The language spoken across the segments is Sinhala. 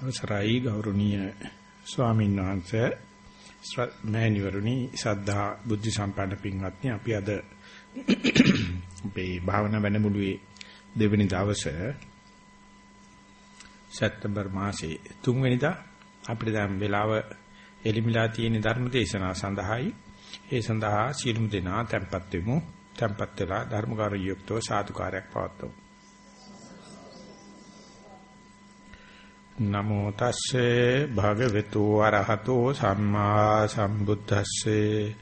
අවසරයි ගෞරවනීය ස්වාමීන් වහන්සේ. මෑණිවරුනි සද්ධා බුද්ධ සම්පන්න පින්වත්නි අපි අද අපේ භාවනා වැඩමුළුවේ දෙවෙනි දවසේ සැප්තැම්බර් මාසේ 3 වෙනිදා අපිට දැන් වෙලාව එලිමිලා තියෙන ධර්ම දේශනාව සඳහායි. ඒ සඳහා සියලුම දෙනා tempත් වෙමු. tempත් වෙලා ධර්මකාරී යුක්තව සාදුකාරයක් පවත්වමු. නමෝ තස්සේ භගවතු වරහතෝ සම්මා සම්බුද්දස්සේ.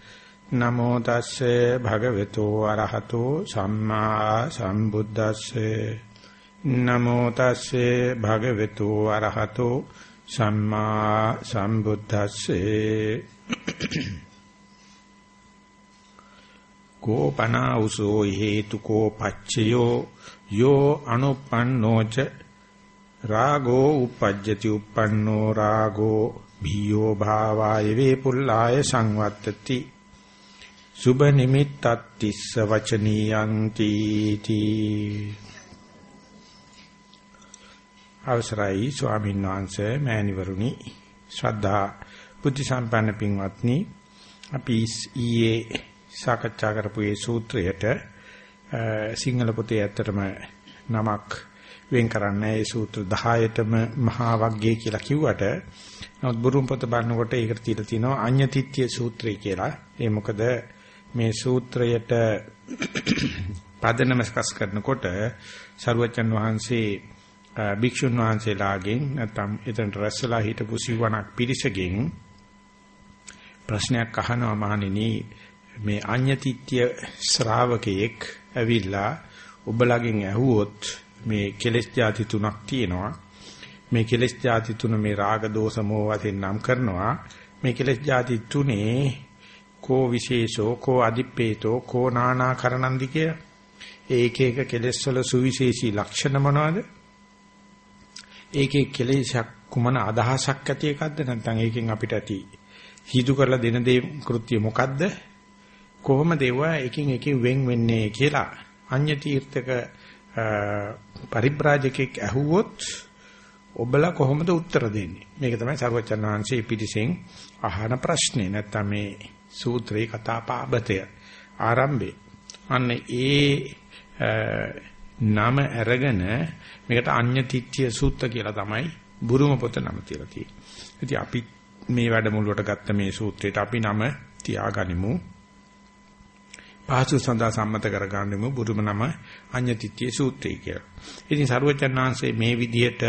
නමෝ තස්සේ භගවතු වරහතෝ සම්මා සම්බුද්දස්සේ. නමෝ තස්සේ භගවතු වරහතෝ සම්මා සම්බුද්දස්සේ. කෝපනා උසෝ හේතුකෝ පච්චයෝ යෝ අනුප්පන්නෝච රාගෝ uppajjati uppannෝ රාගෝ භීයෝ භාවාය වේපුල්ලාය සංවත්තති. සුබ නිමිත්තත් තිස්ස වචනීයං තීති අවසරයි ස්වාමීන් වහන්සේ මෑණිවරුනි. ශ්‍රද්ධා බුද්ධ සම්පන්න පින්වත්නි අපි ඊයේ සාකච්ඡා කරපු මේ සූත්‍රයට සිංහල පොතේ ඇත්තටම නමක් වෙන් කරන්නේ ඒ සූත්‍ර 10ටම මහා වග්ගය කියලා කිව්වට නමුත් බුරුම් පොත බලනකොට ඒකට තියලා තියෙනවා අඤ්ඤතිත්‍ය සූත්‍රය කියලා. ඒ මොකද මේ සූත්‍රයට පදනම ස්කස් කරනකොට සරුවචන් වහන්සේ භික්ෂුන් වහන්සේලාගෙන් නැත්නම් එතනට රැස්වලා හිටපු සිවණක් පිරිසගෙන් ප්‍රශ්නයක් අහනවා මහණෙනි මේ අඤ්ඤතිත්‍ය ශ්‍රාවකයෙක් ඇවිල්ලා ඔබලගෙන් ඇහුවොත් මේ කෙලෙස් ಜಾති තුනක් තියෙනවා. මේ කෙලෙස් ಜಾති තුන මේ රාග දෝෂ මොහ වශයෙන් නම් කරනවා. මේ කෙලෙස් ಜಾති තුනේ කෝ විශේෂෝ කෝ අදිප්පේතෝ කෝ නානා කරණන්දි කිය. ඒක එක කෙලෙස් වල සුවිශේෂී ලක්ෂණ මොනවද? ඒකේ කෙලෙසක් කුමන අදහසක් ඇති එකක්ද නැත්නම් ඒකෙන් අපිට ඇති හිතු කරලා දෙන දේ කෘත්‍ය මොකද්ද? කොහොමද ඒවා එකින් එකේ වෙන් වෙන්නේ කියලා අන්‍ය තීර්ථක පරිබ්‍රාජකෙක් ඇහුවොත් ඔබලා කොහොමද උත්තර දෙන්නේ? මේක තමයි සර්වචන් වහන්සේ පිටිසෙන් අහන ප්‍රශ්නේ. නැත්තම් මේ සූත්‍රේ කතා පාබතය ආරම්භේ. අන්න ඒ නම අරගෙන මේකට අඤ්ඤතිත්‍ය සූත්‍ර කියලා තමයි බුරුම පොත නම තියලා තියෙන්නේ. ඉතින් අපි මේ වැඩමුළුවට ගත්ත මේ සූත්‍රයට අපි නම තියාගනිමු. පහසු සඳහා සම්මත කරගන්නෙමු. බුදුම නම අඤ්ඤතිත්‍ය සූත්‍රය කියලා. ඉතින් සරුවචනාංශයේ මේ විදිහට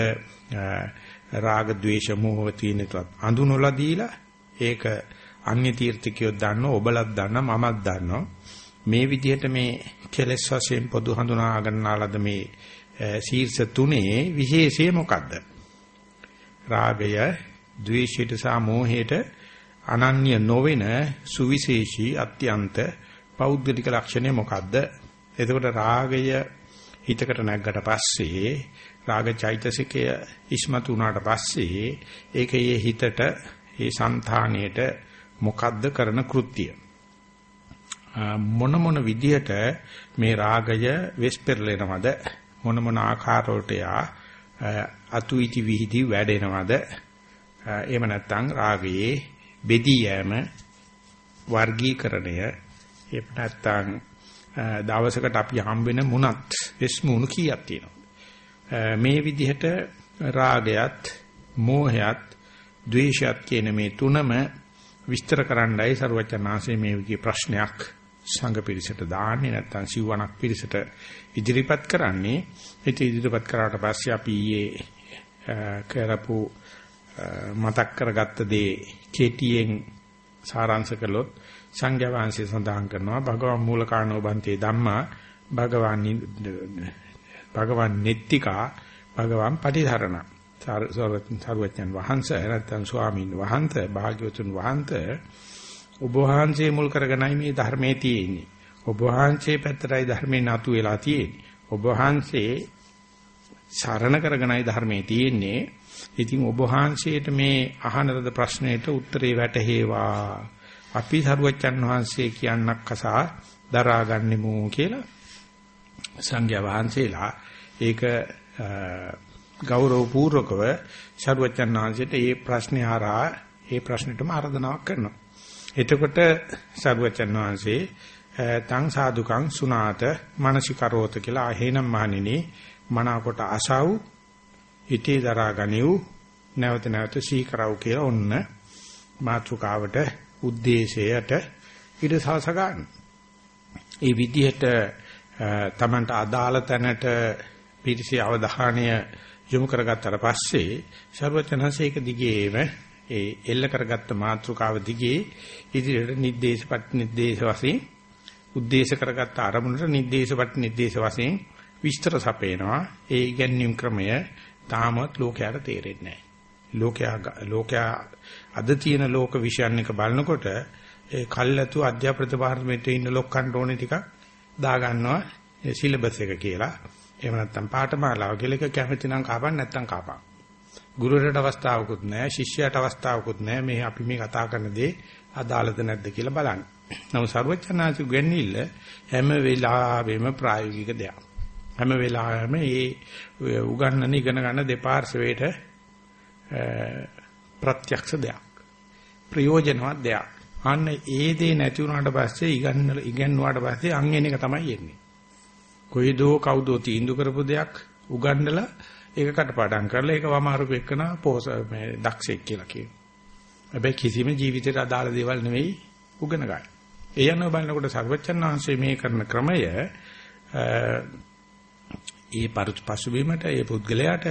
රාග ద్వේෂ මෝහ තියෙනතත් අඳුනලා දීලා ඒක අන්‍ය තීර්ථකයෝ දන්නෝ ඔබලත් දන්නා මමත් දන්නවා. මේ විදිහට මේ කෙලෙස් වශයෙන් පොදු හඳුනා ගන්නාලද මේ ශීර්ෂ තුනේ විශේෂය මොකද්ද? රාගය ද්වේෂයට සහ මෝහයට අනන්‍ය නොවන සුවිශේෂී අත්‍යන්ත පෞද්ගලික ලක්ෂණය මොකද්ද? එතකොට රාගය හිතකට නැග්ගට පස්සේ රාග චෛතසිකය ඉස්මතු වුණාට පස්සේ ඒකයේ හිතට ඒ సంతාණයට මොකද්ද කරන කෘත්‍ය? මොන මොන විදියට මේ රාගය වෙස්පෙරලෙනවද? මොන මොන ආකාරවලට යා අතුයිති විහිදි වැඩෙනවද? එහෙම නැත්නම් රාගයේ බෙදී යෑම වර්ගීකරණය එහෙම නැත්නම් දවසකට අපි හම් වෙන මුණත් වෙස් මුණු කීයක් තියෙනවා මේ විදිහට රාගයත් මෝහයත් ද්වේෂයත් කියන මේ තුනම විස්තර කරන්නයි ਸਰවචනාංශයේ මේ විදිහේ ප්‍රශ්නයක් සංඝ පිරිසට දාන්නේ නැත්නම් සිවණක් පිරිසට ඉදිරිපත් කරන්නේ. ඒක ඉදිරිපත් කරාට පස්සේ අපි ඊයේ කරපු මතක් කරගත්ත දේ කෙටියෙන් සාරාංශ කළොත් සංඝයා වහන්සේ සඳහන් කරනවා භගවන් මූලකාණෝ බන්තේ ධම්මා භගවන් භගවන් නෙත්තිකා භගවන් පටිධරණ සරුවචන් වහන්සේ නැත්නම් ස්වාමීන් වහන්සේ භාග්‍යවතුන් වහන්සේ ඔබ වහන්සේ මුල් කරගෙනයි මේ ධර්මයේ තියෙන්නේ. ඔබ වහන්සේ පැත්තටයි ධර්මේ නතු වෙලා තියෙන්නේ. ඔබ වහන්සේ සරණ කරගෙනයි ධර්මයේ තියෙන්නේ. ඉතින් ඔබ වහන්සේට මේ අහන ලද ප්‍රශ්නෙට උත්තරේ වැටහෙවා. අපි සරුවච්චන් වහන්සේ කියන්නක් කසා දරා ගන්නෙමු කියලා සංඝයා වහන්සේලා ඒක ගෞරව පූර්වකව සරුවචන් වහන්සේට මේ ප්‍රශ්නේ හරහා ඒ ප්‍රශ්නෙටම ආරාධනාවක් කරනවා. එතකොට සරුවචන් වහන්සේ තං සාදුකං සුනාත මානසිකරෝත කියලා අහේනම් මහණෙනි මනාකොට අසව් හිතේ දරා ගනිව් නැවත නැවත සීකරව කියලා ඔන්න මාතෘකාවට ಉದ್ದೇಶයට ඊට සාස ගන්න. ඒ විදිහට තමන්ට අදාළ තැනට පිරිසි අවධානය යොමු කරගත්තට පස්සේ ਸਰවචනසේක දිගේම ඒ එල්ල කරගත්ත මාතෘකාව දිගේ ඉදිරියට නිर्देशපත් නිर्देश වශයෙන් උද්දේශ කරගත්ත අරමුණට නිर्देशපත් නිर्देश වශයෙන් විස්තර සපේනවා ඒ ඉගැන්වීම් ක්‍රමය තාමත් ලෝකයට තේරෙන්නේ නැහැ ලෝකයා ලෝකයා අද තියෙන ලෝක විෂයන් එක බලනකොට ඒ කල්ැතු අධ්‍යාපන දෙපාර්තමේන්තුවේ ඉන්න ලොක්කන්ට ඕනේ ටිකක් දා ගන්නවා සිලබස් එක කියලා. එහෙම නැත්නම් පාඨමාලාව කියලා එක කැමති නම් කපන්න නැත්නම් කපන්න. ගුරුවරට අවස්ථාවකුත් නැහැ, ශිෂ්‍යයට අවස්ථාවකුත් නැහැ. මේ අපි මේ කතා කරන දේ අදාළද නැද්ද කියලා බලන්න. නමුත් සර්වචනාසි ගන්නේ හැම වෙලාවෙම ප්‍රායෝගික දෙයක්. හැම වෙලාවෙම මේ උගන්නන ඉගෙන ගන්න දෙපාර්ශවයට ප්‍රත්‍යක්ෂ දෙයක්. ප්‍රයෝජනවත් දෙයක්. අන්න ඒ දේ නැති වුණාට පස්සේ ඉගන්න ඉගෙනුවාට පස්සේ අංගෙන එක තමයි එන්නේ. කොයිදෝ කවුදෝ තීන්දුව කරපු දෙයක් උගන්නලා ඒක කටපාඩම් කරලා ඒක වමාරුපු එක්කන පොස මේ දක්ෂෙක් කියලා කියනවා. හැබැයි කිසිම ජීවිතයට අදාළ දේවල් නෙවෙයි උගන ගන්න. ඒ යන බලනකොට සර්වචන් වහන්සේ මේ කරන ක්‍රමය ඒ පසුබිමට ඒ පුද්ගලයාට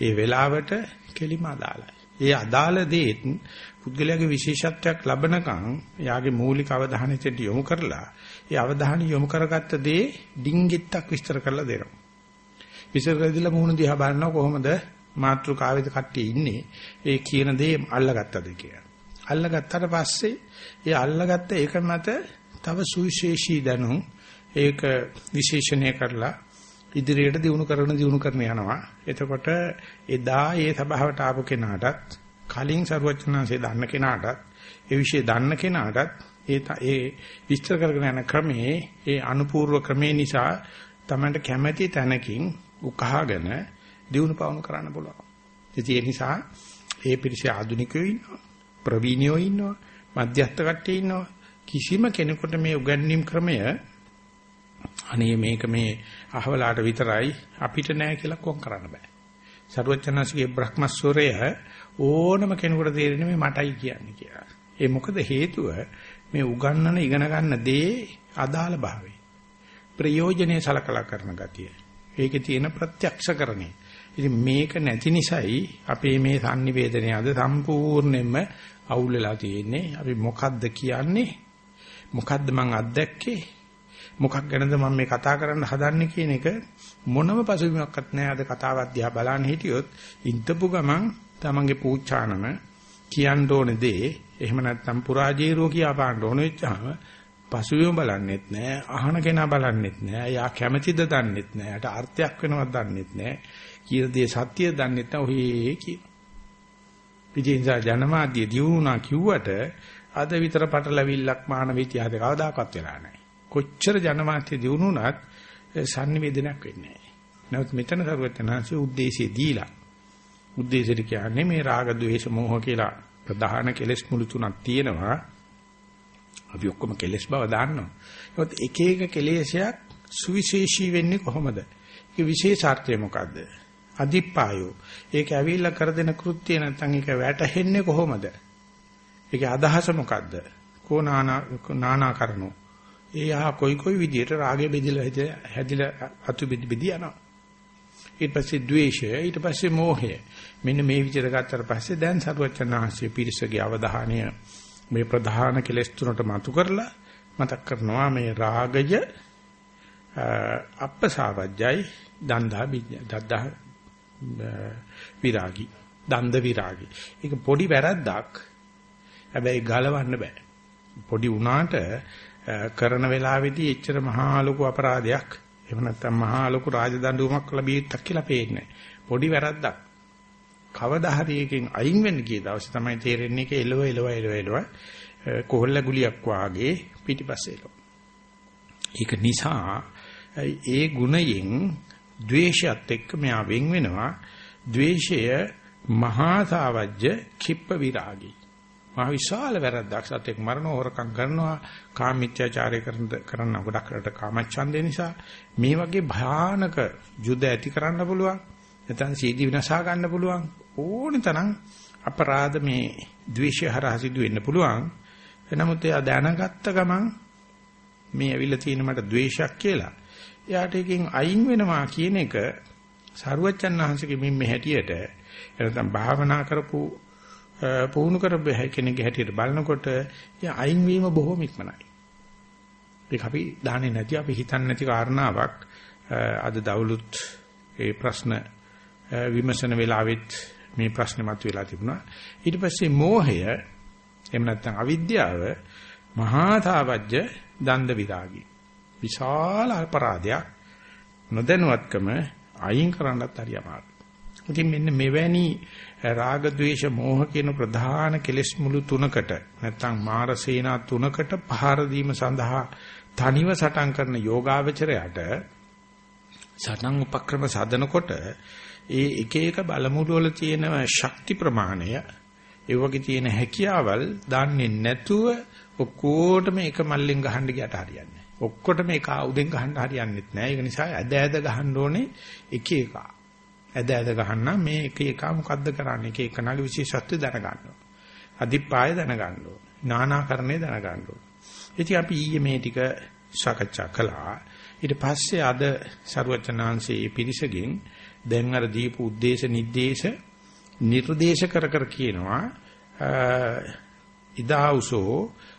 ඒ වෙලාවට කෙලිම අදාළයි. ඒ අදාළ දේ පුද්ගලයාගේ විශේෂත්වයක් ලබනකම් යාගේ මූලික අවධානයට යොමු කරලා ඒ අවධානය යොමු කරගත්ත දේ ඩිංගිත්තක් විස්තර කරලා දෙනවා. විස්තර කරලා මුහුණ දිහා බලනවා කොහොමද මාත්‍රකාවේද කට්ටිය ඉන්නේ ඒ කියන දේ අල්ලගත්තද කියලා. අල්ලගත්තට පස්සේ ඒ අල්ලගත්ත එක මත තව සුවිශේෂී දැනුම් ඒක විශේෂණය කරලා ඉදිරියට දිනු කරන දිනු කරන යනවා. එතකොට එදා ඒ සභාවට ආපු කෙනාටත් කලින් සරුවචනාංශය දන්න කෙනාටත් ඒ વિશે දන්න කෙනාටත් ඒ ඒ විස්තර කරගෙන යන ක්‍රමේ ඒ අනුපූර්ව ක්‍රමේ නිසා තමයි කැමැති තැනකින් උකහාගෙන දිනු පවණු කරන්න පුළුවන්. ඉතින් ඒ නිසා ඒ පිරිස ආධුනිකයෝ ඉන්නවා ප්‍රවීණයෝ ඉන්නවා මධ්‍යස්ථ කට්ටිය ඉන්නවා කිසිම කෙනෙකුට මේ උගන්වීම් ක්‍රමය අනේ මේක මේ අහවලාට විතරයි අපිට නෑ කියලා කොම් කරන්න බෑ. සරුවචනසිකේ බ්‍රහ්මස්වරය ඕනම කෙනෙකුට තේරෙන්නේ මේ මටයි කියන්නේ කියලා. ඒ මොකද හේතුව මේ උගන්නන ඉගෙන ගන්න දේ අදාළ භාවය. ප්‍රයෝජනේ සලකලා කරන ගතිය. ඒකේ තියෙන ප්‍රත්‍යක්ෂකරණය. ඉතින් මේක නැති නිසායි අපේ මේ sannivedanaye අද සම්පූර්ණයෙන්ම අවුල් වෙලා තියෙන්නේ. අපි මොකද්ද කියන්නේ? මොකද්ද මං අත්දැක්කේ? මොකක් ගැනද මම මේ කතා කරන්න හදන්නේ කියන එක මොනම පසුබිමක්වත් නැහැ. අද කතාවක් දිහා බලන්න හිටියොත් ඉන්ටපු ගමන් තමන්ගේ පූචානම කියන්න ඕනේ දේ එහෙම නැත්නම් පුරාජීරෝ කියා පාන්න ඕන වෙච්චාම පසුබිම බලන්නෙත් නැහැ. අහන කෙනා බලන්නෙත් නැහැ. යා කැමැතිද දන්නෙත් නැහැ. යට අර්ථයක් වෙනවද දන්නෙත් නැහැ. කියන දේ සත්‍ය දන්නෙත් නැහැ. ඔහේ කියන. විජේන්සා ජනමාධ්‍ය දියුණා කිව්වට අද විතර පටලවිල්ලක් මානව ඉතිහාසය කවදාකවත් වෙලා නැහැ. කොච්චර ජනමාත්‍ය දිනු වුණත් sannivedanayak වෙන්නේ නැහැ. නමුත් මෙතන සරුවචනාංශයේ ಉದ್ದೇಶය දීලා. ಉದ್ದೇಶෙට කියන්නේ මේ රාග, ద్వේෂ, මෝහ කියලා ප්‍රධාන කෙලෙස් මුළු තුනක් තියෙනවා. අපි ඔක්කොම කෙලෙස් බව දාන්නවා. නමුත් එක එක කෙලෙසයක් සුවිශේෂී වෙන්නේ කොහොමද? ඒක විශේෂාර්ථය මොකද්ද? අදිප්පායෝ. ඒක ඇවිල්ලා කර දෙන කෘත්‍ය නැත්නම් ඒක වැටහෙන්නේ කොහොමද? ඒකේ අදහස මොකද්ද? කෝ නානා නානා කරනෝ ඒ ආ කොයි කොයි විදියට රාගය බෙදලා හැදිලා අතු බෙදි බෙදි යනවා. ඊට පස්සේ ද්වේෂය, ඊට පස්සේ මෝහය. මෙන්න මේ විදිහට ගත්තට පස්සේ දැන් සරුවචනාංශයේ පිරිසගේ අවධානය මේ ප්‍රධාන කෙලෙස් තුනට මතු කරලා මතක් කරනවා මේ රාගය අප්පසාවජ්ජයි දන්දා දද්දා විරාගි දන්ද විරාගි. ඒක පොඩි වැරද්දක්. හැබැයි ගලවන්න බෑ. පොඩි වුණාට කරන වෙලාවේදී එච්චර මහා ලොකු අපරාධයක් එහෙම නැත්නම් මහා ලොකු රාජදඬුවමක් ලැබී ඉත්තක් කියලා පේන්නේ පොඩි වැරද්දක් කවදා හරි එකෙන් අයින් වෙන්න ගිය දවසේ තමයි තේරෙන්නේ ඒක එලව එලව එලව එලව කොහොල්ල ගුලියක් වාගේ පිටිපස්සේ එලව. ඒක නිසා ඒ ගුණයෙන් ද්වේෂයත් එක්ක මෙයා වෙන් වෙනවා ද්වේෂය මහා සාවජ්‍ය කිප්ප විරාගී. මහ විශාල වැරද්දක් සත්‍යයක් මරණ හොරකම් කරනවා කාමීත්‍යාචාරය කරන කරන ගොඩක් රට කාමච්ඡන්දේ නිසා මේ වගේ භයානක යුද ඇති කරන්න පුළුවන්. නැත්නම් සීදී විනාශා ගන්න පුළුවන්. ඕනි තරම් අපරාධ මේ ද්වේෂය හරහා සිදු වෙන්න පුළුවන්. එනමුත් එයා දැනගත්ත ගමන් මේ ඇවිල්ලා තියෙන මට ද්වේෂයක් කියලා. එයාට එකෙන් අයින් වෙනවා කියන එක සරුවච්චන් වහන්සේගේ මෙන්න හැටියට එනතම් භාවනා කරපු පුහුණු කරපු කෙනෙක්ගේ හැටියට බලනකොට එයා අයින් වීම බොහොම ඉක්මනයි. ඒක අපි දාන්නේ නැති අපි හිතන්නේ නැති කාරණාවක් අද දවලුත් ඒ ප්‍රශ්න විමසන වෙලාවෙත් මේ ප්‍රශ්නේ මතුවලා තිබුණා. ඊට පස්සේ මෝහය එහෙම නැත්නම් අවිද්‍යාව මහා තාවජ්‍ය දණ්ඩ විරාගී. විශාල අපරාධයක් නොදැනුවත්කම අයින් කරන්නත් හරි අමාරුයි. ඉතින් මෙන්න මෙවැනි රාග ద్వේෂ මෝහ කියන ප්‍රධාන කෙලෙස් මුළු තුනකට නැත්නම් මාර සේනා තුනකට පහර දීම සඳහා තනිව සටන් කරන යෝගාවචරයට සටන් උපක්‍රම සාධනකොට ඒ එක එක බලමුළු වල තියෙන ශක්ති ප්‍රමාණය ඒ වගේ තියෙන හැකියාවල් දන්නේ නැතුව ඔක්කොටම එක මල්ලෙන් ගහන්න ගියට හරියන්නේ ඔක්කොටම එක ආයුධෙන් ගහන්න හරියන්නේ නැහැ. ඒක නිසා ඇද ඇද ගහන්න ඕනේ එක එක. ඇද ඇද ගහන්න මේ එක එක මොකද්ද කරන්නේ එක එක නාලි විශේෂත්වය දැනගන්න ඕන. අධිපාය දැනගන්න ඕන. නානාකරණය දැනගන්න ඕන. ඉතින් අපි ඊයේ මේ ටික සාකච්ඡා කළා. ඊට පස්සේ අද ਸਰුවචනාංශයේ පිරිසගෙන් දැන් අර දීපු උද්දේශ නිर्देश නිර්දේශ කර කර කියනවා ඉදාඋසෝ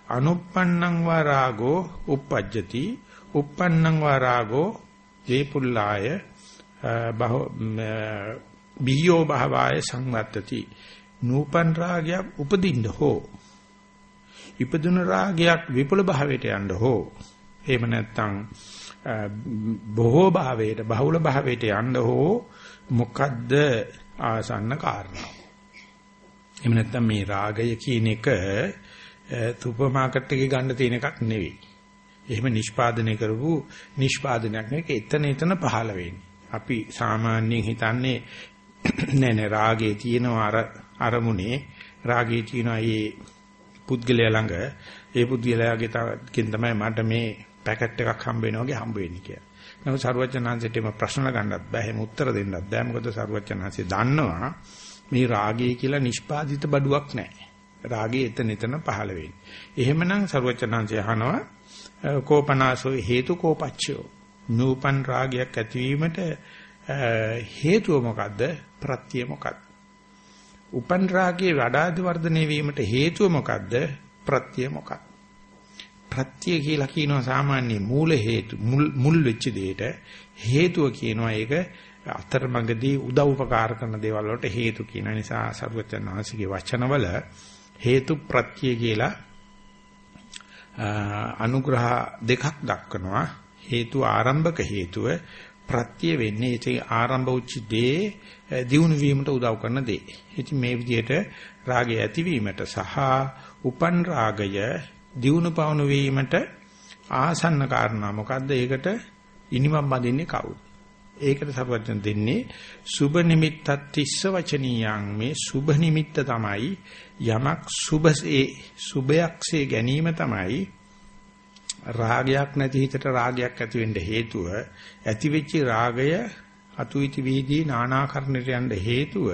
අනුප්පන්නං වා රාගෝ uppajjati uppannang va rago jepulaya බියෝ භාවාය සංවත්තති නූපන් රාගයක් උපදින්න හෝ ඉපදුන රාගයක් විපුල භාවයට යන්න හෝ එහෙම නැත්නම් බොහෝ භාවයට බහුල භාවයට යන්න හෝ මොකද්ද ආසන්න කාරණා එහෙම නැත්නම් මේ රාගය කියන එක සුපර් මාකට් එකේ ගන්න තියෙන එකක් නෙවෙයි. එහෙම නිෂ්පාදනය කරපු නිෂ්පාදනයක් නෙවෙයි එතන එතන පහළ වෙන්නේ. අපි සාමාන්‍යයෙන් හිතන්නේ නෑ නෑ රාගේ තියෙනවා අර අරමුණේ රාගේ තියෙනවා මේ පුද්ගලයා ළඟ ඒ පුද්ගලයාගේ තකින් තමයි මට මේ පැකට් එකක් හම්බ වෙනවා වගේ හම්බ වෙන්නේ කියලා. නමුත් සරුවචනාංශයට මේ ප්‍රශ්න ගන්නත් බෑ. එහෙම උත්තර දෙන්නත් බෑ. මොකද සරුවචනාංශය දන්නවා මේ රාගය කියලා නිෂ්පාදිත බඩුවක් නැහැ. රාගය එතන එතන පහළ වෙන්නේ. එහෙමනම් සරුවචනාංශය අහනවා කෝපනාසෝ හේතු කෝපච්චයෝ. නූපන් රාගයක් ඇතිවීමට හේතුව මොකද්ද? ප්‍රත්‍ය මොකද්ද? උපන් රාගයේ වඩාදි වර්ධනය වීමට හේතුව මොකද්ද? ප්‍රත්‍ය මොකක්ද? ප්‍රත්‍ය කියලා කියනවා සාමාන්‍ය මූල හේතු මුල් වෙච්ච දෙයට හේතුව කියනවා ඒක අතරමඟදී උදව් උපකාර කරන දේවල් වලට හේතු කියන නිසා සරුවචන ආසිගේ වචනවල හේතු ප්‍රත්‍ය කියලා අනුග්‍රහ දෙකක් දක්වනවා හේතු ආරම්භක හේතුව ප්‍රත්‍ය වෙන්නේ ඒ ආරම්භ උච්ච දේ දියුණු වීමට උදව් කරන දේ. ඉතින් මේ විදිහට රාගය ඇතිවීමට සහ උපන් රාගය දියුණු පවණු වීමට ආසන්න කාරණා මොකද්ද? ඒකට ඉනිමම් බඳින්නේ කවුද? ඒකට සර්වඥ දෙන්නේ සුබ නිමිත්තත් තිස්ස වචනීයං මේ සුබ නිමිත්ත තමයි යමක් සුබසේ සුබයක්සේ ගැනීම තමයි රාගයක් නැති හිතට රාගයක් ඇති වෙන්න හේතුව ඇති වෙච්ච රාගය අතුයිති වීදී නානාකරණයට යන්න හේතුව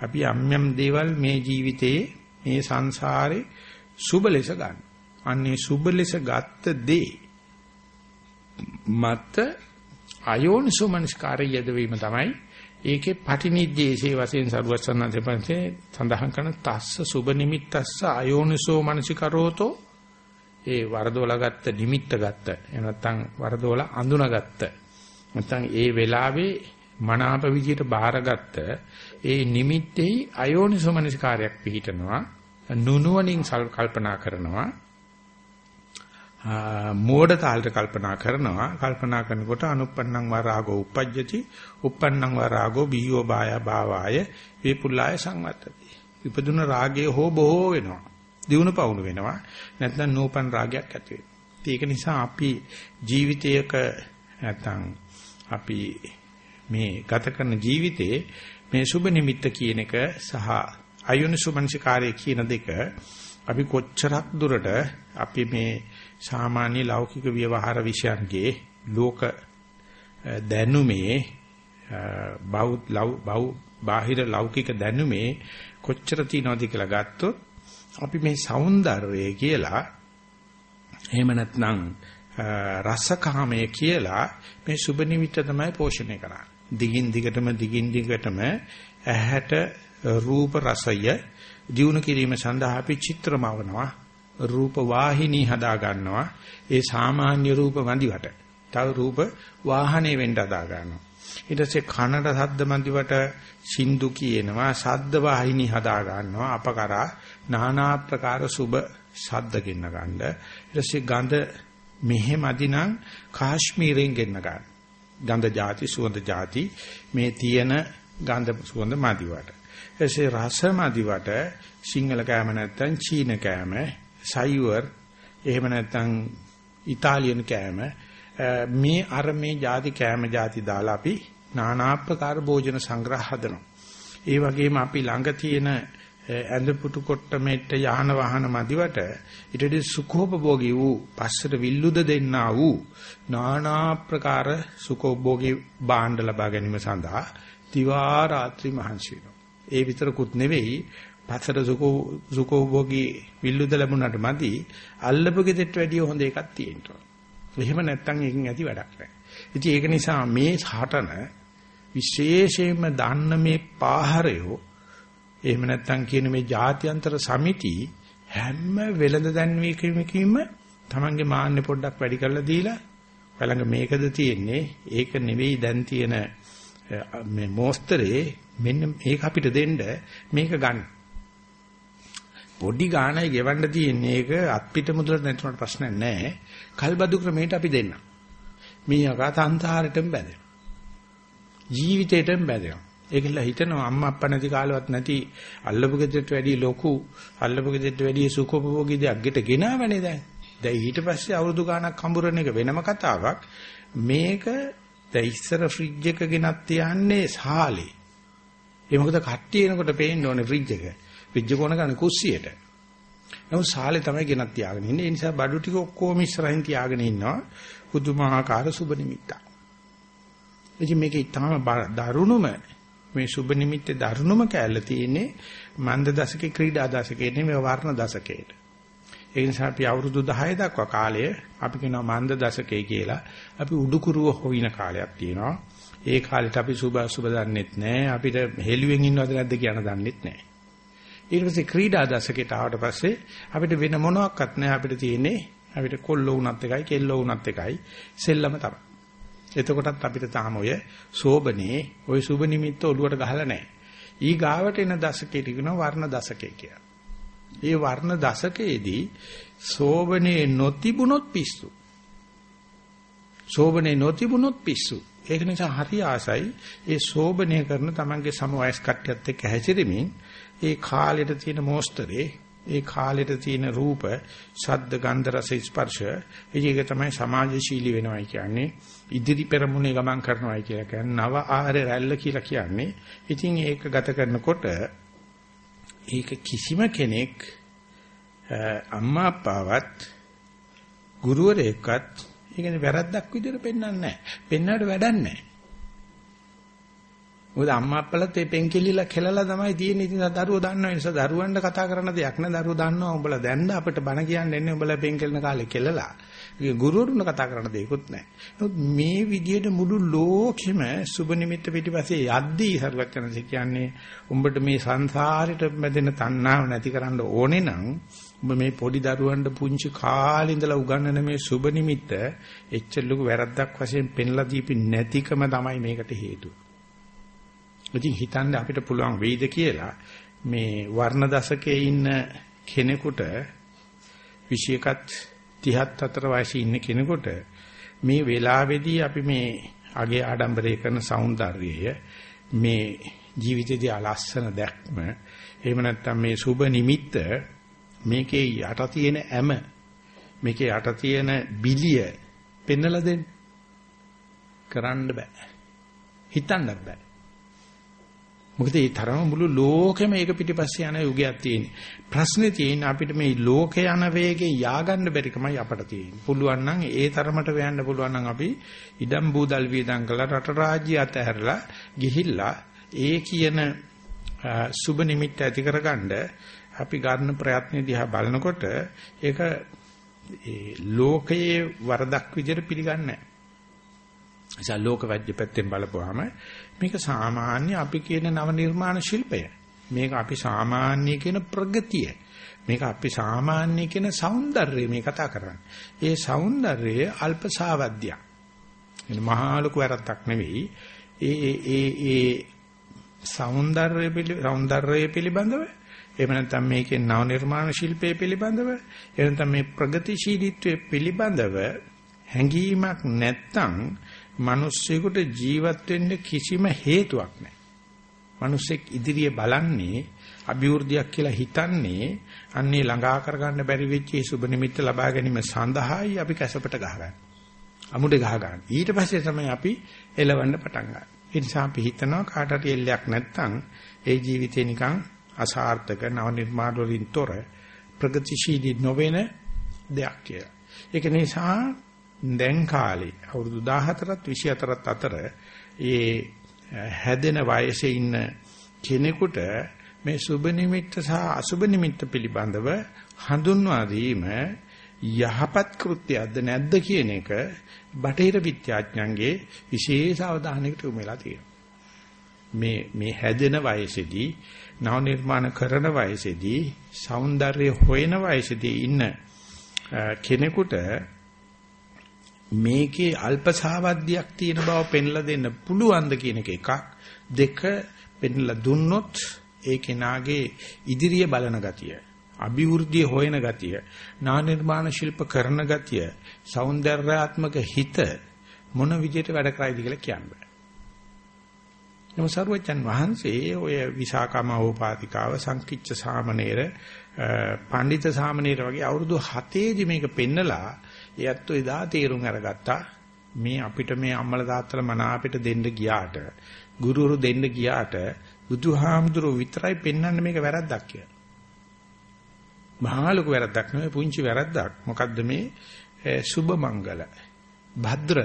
අපි යම් යම් දේවල් මේ ජීවිතේ මේ සංසාරේ සුබ ලෙස ගන්න. අන්නේ සුබ ලෙස ගත්ත දේ මත අයෝනිසෝ මනස්කාරය යෙදවීම තමයි ඒකේ පටිනිජ්ජේසේ වශයෙන් සරුවස්සන්නන්සේ පන්සේ සඳහන් කරන තස්ස සුබ නිමිත්තස්ස අයෝනිසෝ මනසිකරෝතෝ ඒ වරදෝල ගත්ත නිමිත්ත ගත්ත. එහෙම නැත්නම් වරදෝල අඳුනගත්ත. නැත්නම් ඒ වෙලාවේ මනාප විදියට බාරගත්ත ඒ නිමිත්තේ අයෝනිසෝ මනසිකාරයක් පිහිටනවා නුනුවණින් කල්පනා කරනවා මෝඩ තාලට කල්පනා කරනවා. කල්පනා කරනකොට අනුප්පන්නං වරාගෝ uppajjati uppannං වරාගෝ බියෝ බාය භාවාය විපුල්ලාය සංවත්තති. ඉපදුන රාගය හෝ බොහෝ වෙනවා. දිනු පවුණු වෙනවා. නැත්නම් නූපන් රාගයක් ඇති වෙනවා. ඒක නිසා අපි ජීවිතයක නැත්නම් අපි මේ ගත කරන ජීවිතේ මේ සුබ නිමිත්ත කියන එක සහ අයෝනිසුමනසිකාරය කියන දෙක අපි කොච්චරක් දුරට අපි මේ සාමාන්‍ය ලෞකික ව්‍යවහාර විෂයන්ගේ ලෝක දැනුමේ බෞද්ධ බෞ බාහිර ලෞකික දැනුමේ කොච්චර තියනවද කියලා ගත්තොත් අපි මේ సౌందර්යය කියලා එහෙම නැත්නම් රසකාමය කියලා මේ සුබ නිමිත්ත තමයි පෝෂණය කරන්නේ. දිගින් දිගටම දිගින් දිගටම ඇහැට රූප රසය දිනු කිරීම සඳහා අපි චිත්‍රමවනවා රූප වාහිනී හදා ගන්නවා. ඒ සාමාන්‍ය රූප වඳිවට. තව රූප වාහනේ වෙන්න හදා ගන්නවා. ඊට පස්සේ කනට සද්ද මන්දිවට සින්දු කියනවා සද්ද වාහිනී හදා ගන්නවා අපකරා নানা ආකාර සුබ සද්ද ගෙන්න ගන්න. ඊට පස්සේ ගඳ මෙහෙම අදිනම් කාශ්මීරෙන් ගෙන්න ගන්න. ගඳ જાති සුවඳ જાති මේ තියෙන ගඳ සුවඳ මදිවට. ඊටසේ රස මදිවට සිංහල කෑම නැත්තම් චීන කෑම සයිවර් එහෙම නැත්තම් ඉතාලියන් කෑම මේ අර මේ ಜಾති කෑම ಜಾති දාලා අපි নানা ආකාර භෝජන සංග්‍රහ හදනවා. ඒ වගේම අපි ළඟ තියෙන ඇඳ පුටු කොට්ට මෙට්ට යහන වාහන මදිවට ඊටදී සුඛෝපභෝගී වූ පස්සට විල්ලුද දෙන්නා වූ নানা ප්‍රකාර සුඛෝපභෝගී භාණ්ඩ ලබා ගැනීම සඳහා දිවා රාත්‍රී මහන්සි වෙනවා. ඒ විතරකුත් නෙවෙයි පස්සට සුඛෝ සුඛෝභෝගී විල්ලුද ලැබුණාට මදි අල්ලපු ගෙදෙට්ට වැඩිය හොඳ එකක් තියෙනවා. එහෙම නැත්තම් එකකින් ඇති වැඩක් නැහැ. ඉතින් ඒක නිසා මේ සාටන විශේෂයෙන්ම දාන්න මේ පාහරයෝ එහෙම නැත්තම් කියන මේ ජාත්‍යන්තර සමිති හැම වෙළඳ දැන්වීමකින්ම තමන්ගේ මාන්නේ පොඩ්ඩක් වැඩි කරලා දීලා බලංග මේකද තියෙන්නේ ඒක නෙවෙයි දැන් තියෙන මේ මොස්තරේ මෙන්න මේක අපිට දෙන්න මේක ගන්න. පොඩි ගාණයි ගෙවන්න තියෙන්නේ ඒක අත්පිට මුදල නැතුනට ප්‍රශ්නයක් නැහැ. කල්බදු ක්‍රමයට අපි දෙන්න. මේ යකා තන්තරටම බැඳෙනවා. ජීවිතේටම බැඳෙනවා. ඒකilla හිතනවා අම්මා අප්පා නැති කාලවත් නැති අල්ලපු ගෙදරට වැඩිය ලොකු අල්ලපු ගෙදරට වැඩිය සුඛෝපභෝගී දෙයක් ගෙට ගෙනාවනේ දැන්. දැන් ඊට පස්සේ අවුරුදු ගාණක් හම්බුරන එක වෙනම කතාවක්. මේක දැන් ඉස්සර ෆ්‍රිජ් එක ගෙනත් තියන්නේ සාලේ. ඒ මොකද කට්ටිය එනකොට පේන්න ඕනේ ෆ්‍රිජ් එක. ෆ්‍රිජ් එක ඕන ගන්න කුස්සියට. නමුත් සාලේ තමයි ගෙනත් තියාගෙන ඉන්නේ. ඒ නිසා බඩු ටික ඔක්කොම ඉස්සරහින් තියාගෙන ඉන්නවා. පුදුමාකාර සුබ නිමිත්තක්. ඉතින් මේකේ ඊටම දරුණුම මේ සුබ නිමිත්තේ දරුණුම කැලල තියෙන්නේ මන්ද දශකේ ක්‍රීඩා දශකේ නෙමෙයි වර්ණ දශකේට. ඒ නිසා අපි අවුරුදු 10 දක්වා කාලය අපි කියනවා මන්ද දශකේ කියලා. අපි උඩුකුරුව හොයින කාලයක් තියෙනවා. ඒ කාලෙට අපි සුබ සුබ දන්නෙත් නැහැ. අපිට හෙළුවෙන් ඉන්නවද නැද්ද කියන දන්නෙත් නැහැ. ඊට පස්සේ ක්‍රීඩා දශකයට ආවට පස්සේ අපිට වෙන මොනවත් නැහැ. අපිට තියෙන්නේ අපිට කොල්ලෝ වුණත් එකයි කෙල්ලෝ වුණත් එකයි සෙල්ලම තමයි. එතකොටත් අපිට තාම ඔය සෝබනේ ඔය සුබ නිමිත්ත ඔලුවට ගහලා නැහැ. ඊ ගාවට එන දශකයට කියනවා වර්ණ දශකය කියලා. ඒ වර්ණ දශකයේදී සෝබනේ නොතිබුනොත් පිස්සු. සෝබනේ නොතිබුනොත් පිස්සු. ඒක නිසා හරි ආසයි ඒ සෝබනය කරන තමන්ගේ සමවයස් කට්ටියත් එක්ක හැසිරෙමින් ඒ කාලෙට තියෙන මොස්තරේ ඒ කාලෙට තියෙන රූප, ශබ්ද, ගන්ධ, රස, ස්පර්ශ ඒක තමයි සමාජශීලී වෙනවයි කියන්නේ. ඉදිරි පෙරමුණේ ගමන් කරනවයි කියලා කියන්නේ. නව ආහාර රැල්ල කියලා කියන්නේ. ඉතින් ඒක ගත කරනකොට ඒක කිසිම කෙනෙක් අම්මා අප්පාවත් ගුරුවරයෙක්වත් ඒකනේ වැරද්දක් විදිහට පෙන්වන්නේ නැහැ. පෙන්වන්නට වැඩක් නැහැ. මොකද අම්මා අප්පලත් ඒ පෙන්කෙලිලා කෙලලා තමයි තියෙන්නේ. ඉතින් දරුවෝ දන්නව නිසා දරුවන්ට කතා කරන්න දෙයක් නෑ. දරුවෝ දන්නවා උඹලා දැන්ද අපිට බණ කියන්න එන්නේ උඹලා පෙන්කෙලන කාලේ කෙලලා. ගුරුවරුන්ට කතා කරන්න දෙයක්වත් නෑ. නමුත් මේ විදිහට මුළු ලෝකෙම සුබ නිමිත්ත පිටිපස්සේ යද්දී සරුවත් යනසි කියන්නේ උඹට මේ සංසාරෙට මැදෙන තණ්හාව නැති කරන්න ඕනේ නම් ඔබ මේ පොඩි දරුවන්ට පුංචි කාලේ ඉඳලා උගන්වන මේ සුබ නිමිත්ත එච්චර ලොකු වැරද්දක් වශයෙන් පෙන්ලා දීපි නැතිකම තමයි මේකට හේතුව. ඉතින් හිතන්න අපිට පුළුවන් වෙයිද කියලා මේ වර්ණ දශකයේ ඉන්න කෙනෙකුට 21ත් 30ත් අතර වයසේ ඉන්න කෙනෙකුට මේ වෙලාවේදී අපි මේ අගේ ආඩම්බරය කරන సౌందර්යය මේ ජීවිතයේදී අලස්සන දැක්ම එහෙම නැත්නම් මේ සුබ නිමිත්ත මේකේ යට තියෙන ඇම මේකේ යට තියෙන බිලිය පෙන්නලා දෙන්න. කරන්න බෑ. හිතන්නත් බෑ. මොකද මේ තරම මුළු ලෝකෙම ඒක පිටිපස්සේ යන යුගයක් තියෙන්නේ. ප්‍රශ්නේ තියෙන්නේ අපිට මේ ලෝකේ යන වේගේ ය아가න්න බැරිකමයි අපට තියෙන්නේ. පුළුවන් නම් ඒ තරමට වෙයන්න පුළුවන් නම් අපි ඉඩම් බූදල් වේදම් කළා රට රාජ්‍ය අතහැරලා ගිහිල්ලා ඒ කියන සුබ නිමිත්ත ඇති කරගන්න අපි ගන්න ප්‍රයත්න දිහා බලනකොට ඒක ඒ ලෝකයේ වරදක් විදිහට පිළිගන්නේ නැහැ. නිසා ලෝකවැද්‍ය පැත්තෙන් බලපුවාම මේක සාමාන්‍ය අපි කියන නව නිර්මාණ ශිල්පය. මේක අපි සාමාන්‍ය කියන ප්‍රගතිය. මේක අපි සාමාන්‍ය කියන సౌందර්යය මේ කතා කරන්නේ. ඒ సౌందර්යය අල්පසාවද්‍ය. එන මහා ලොකු වැරද්දක් නෙවෙයි. ඒ ඒ ඒ ඒ సౌందර්යය පිළි సౌందර්යය පිළිබඳව එහෙම නැත්නම් මේකේ නව නිර්මාණ ශිල්පයේ පිළිබඳව එහෙම නැත්නම් මේ ප්‍රගතිශීලීත්වයේ පිළිබඳව හැඟීමක් නැත්නම් මිනිස්සෙකුට ජීවත් වෙන්න කිසිම හේතුවක් නැහැ. මිනිස්සෙක් ඉදිරියේ බලන්නේ අභිවෘද්ධියක් කියලා හිතන්නේ අන්නේ ළඟා කරගන්න බැරි වෙච්ච ඒ සුබ නිමිත්ත ලබා ගැනීම සඳහායි අපි කැසපට ගහගන්නේ. අමුඩේ ගහගන්න. ඊට පස්සේ තමයි අපි එලවන්න පටන් ගන්න. ඒ නිසා අපි හිතනවා කාට හරි එල්ලයක් නැත්තම් ඒ ජීවිතේ නිකන් අසාර්ථක නව නිර්මාණ වලින් තොර ප්‍රගතිශීලී නොවන දෙයක් කියලා. ඒක නිසා දැන් කාලේ අවුරුදු 14ත් 24ත් අතර ඒ හැදෙන වයසේ ඉන්න කෙනෙකුට මේ සුබ නිමිත්ත සහ අසුබ නිමිත්ත පිළිබඳව හඳුන්වා දීම යහපත් කෘත්‍යයක්ද නැද්ද කියන එක බටහිර විද්‍යාඥයන්ගේ විශේෂ අවධානයකට යොමු වෙලා තියෙනවා. මේ මේ හැදෙන වයසේදී නව නිර්මාණ කරන වයසේදී సౌందර්ය හොයන වයසේදී ඉන්න කෙනෙකුට මේකේ අල්පසාවද්දයක් තියෙන බව පෙන්ලා දෙන්න පුළුවන්ද කියන එක එකක් දෙක පෙන්ලා දුන්නොත් ඒ කෙනාගේ ඉදිරිය බලන ගතිය අභිවෘද්ධිය හොයන ගතිය නා නිර්මාණ ශිල්ප කරන ගතිය సౌందర్యාත්මක හිත මොන විදියට වැඩ කරයිද කියලා කියන්න බෑ. නම සර්වජන් වහන්සේ ඔය විසාකම ඕපාතිකාව සංකිච්ඡ සාමණේර පඬිත සාමණේර වගේ අවුරුදු 7 මේක පෙන්නලා ඒත් එදා තීරුම් අරගත්තා මේ අපිට මේ අම්මල තාත්තල මන අපිට දෙන්න ගියාට ගුරුවරු දෙන්න ගියාට බුදුහාමුදුරුව විතරයි පෙන්වන්න මේක වැරද්දක් කියලා. මහා ලොකු වැරද්දක් නෙවෙයි පුංචි වැරද්දක්. මොකද්ද මේ සුබ මංගල භද්‍ර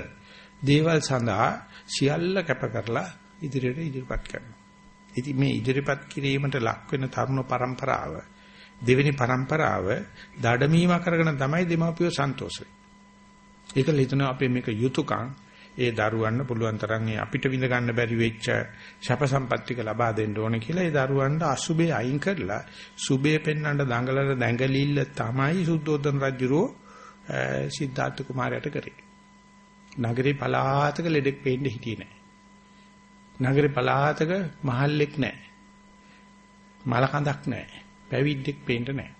දේවල් සඳහා සියල්ල කැප කරලා ඉදිරියට ඉදිරිපත් කරනවා. ඉතින් මේ ඉදිරිපත් කිරීමට ලක් වෙන තරුණ පරම්පරාව දෙවෙනි පරම්පරාව දඩමීම කරගෙන තමයි දෙමාපියෝ සන්තෝෂ වෙන්නේ. ඒකල හිතනවා අපේ මේක යුතුයකම් ඒ දරුවන්න පුළුවන් තරම් අපිට විඳ ගන්න බැරි වෙච්ච ශප සම්පත්තික ලබා දෙන්න ඕනේ කියලා ඒ දරුවන්ට අසුබේ අයින් කරලා සුබේ පෙන්වන්න දඟලන දැඟලිල්ල තමයි සුද්ධෝදන රජුරෝ සිද්ධාර්ථ කුමාරයාට කරේ. නගරේ පලාතක ලෙඩෙක් පෙන්න හිටියේ නැහැ. නගරේ පලාතක මහල්ලෙක් නැහැ. මල කඳක් නැහැ. පැවිද්දෙක් පෙන්න නැහැ.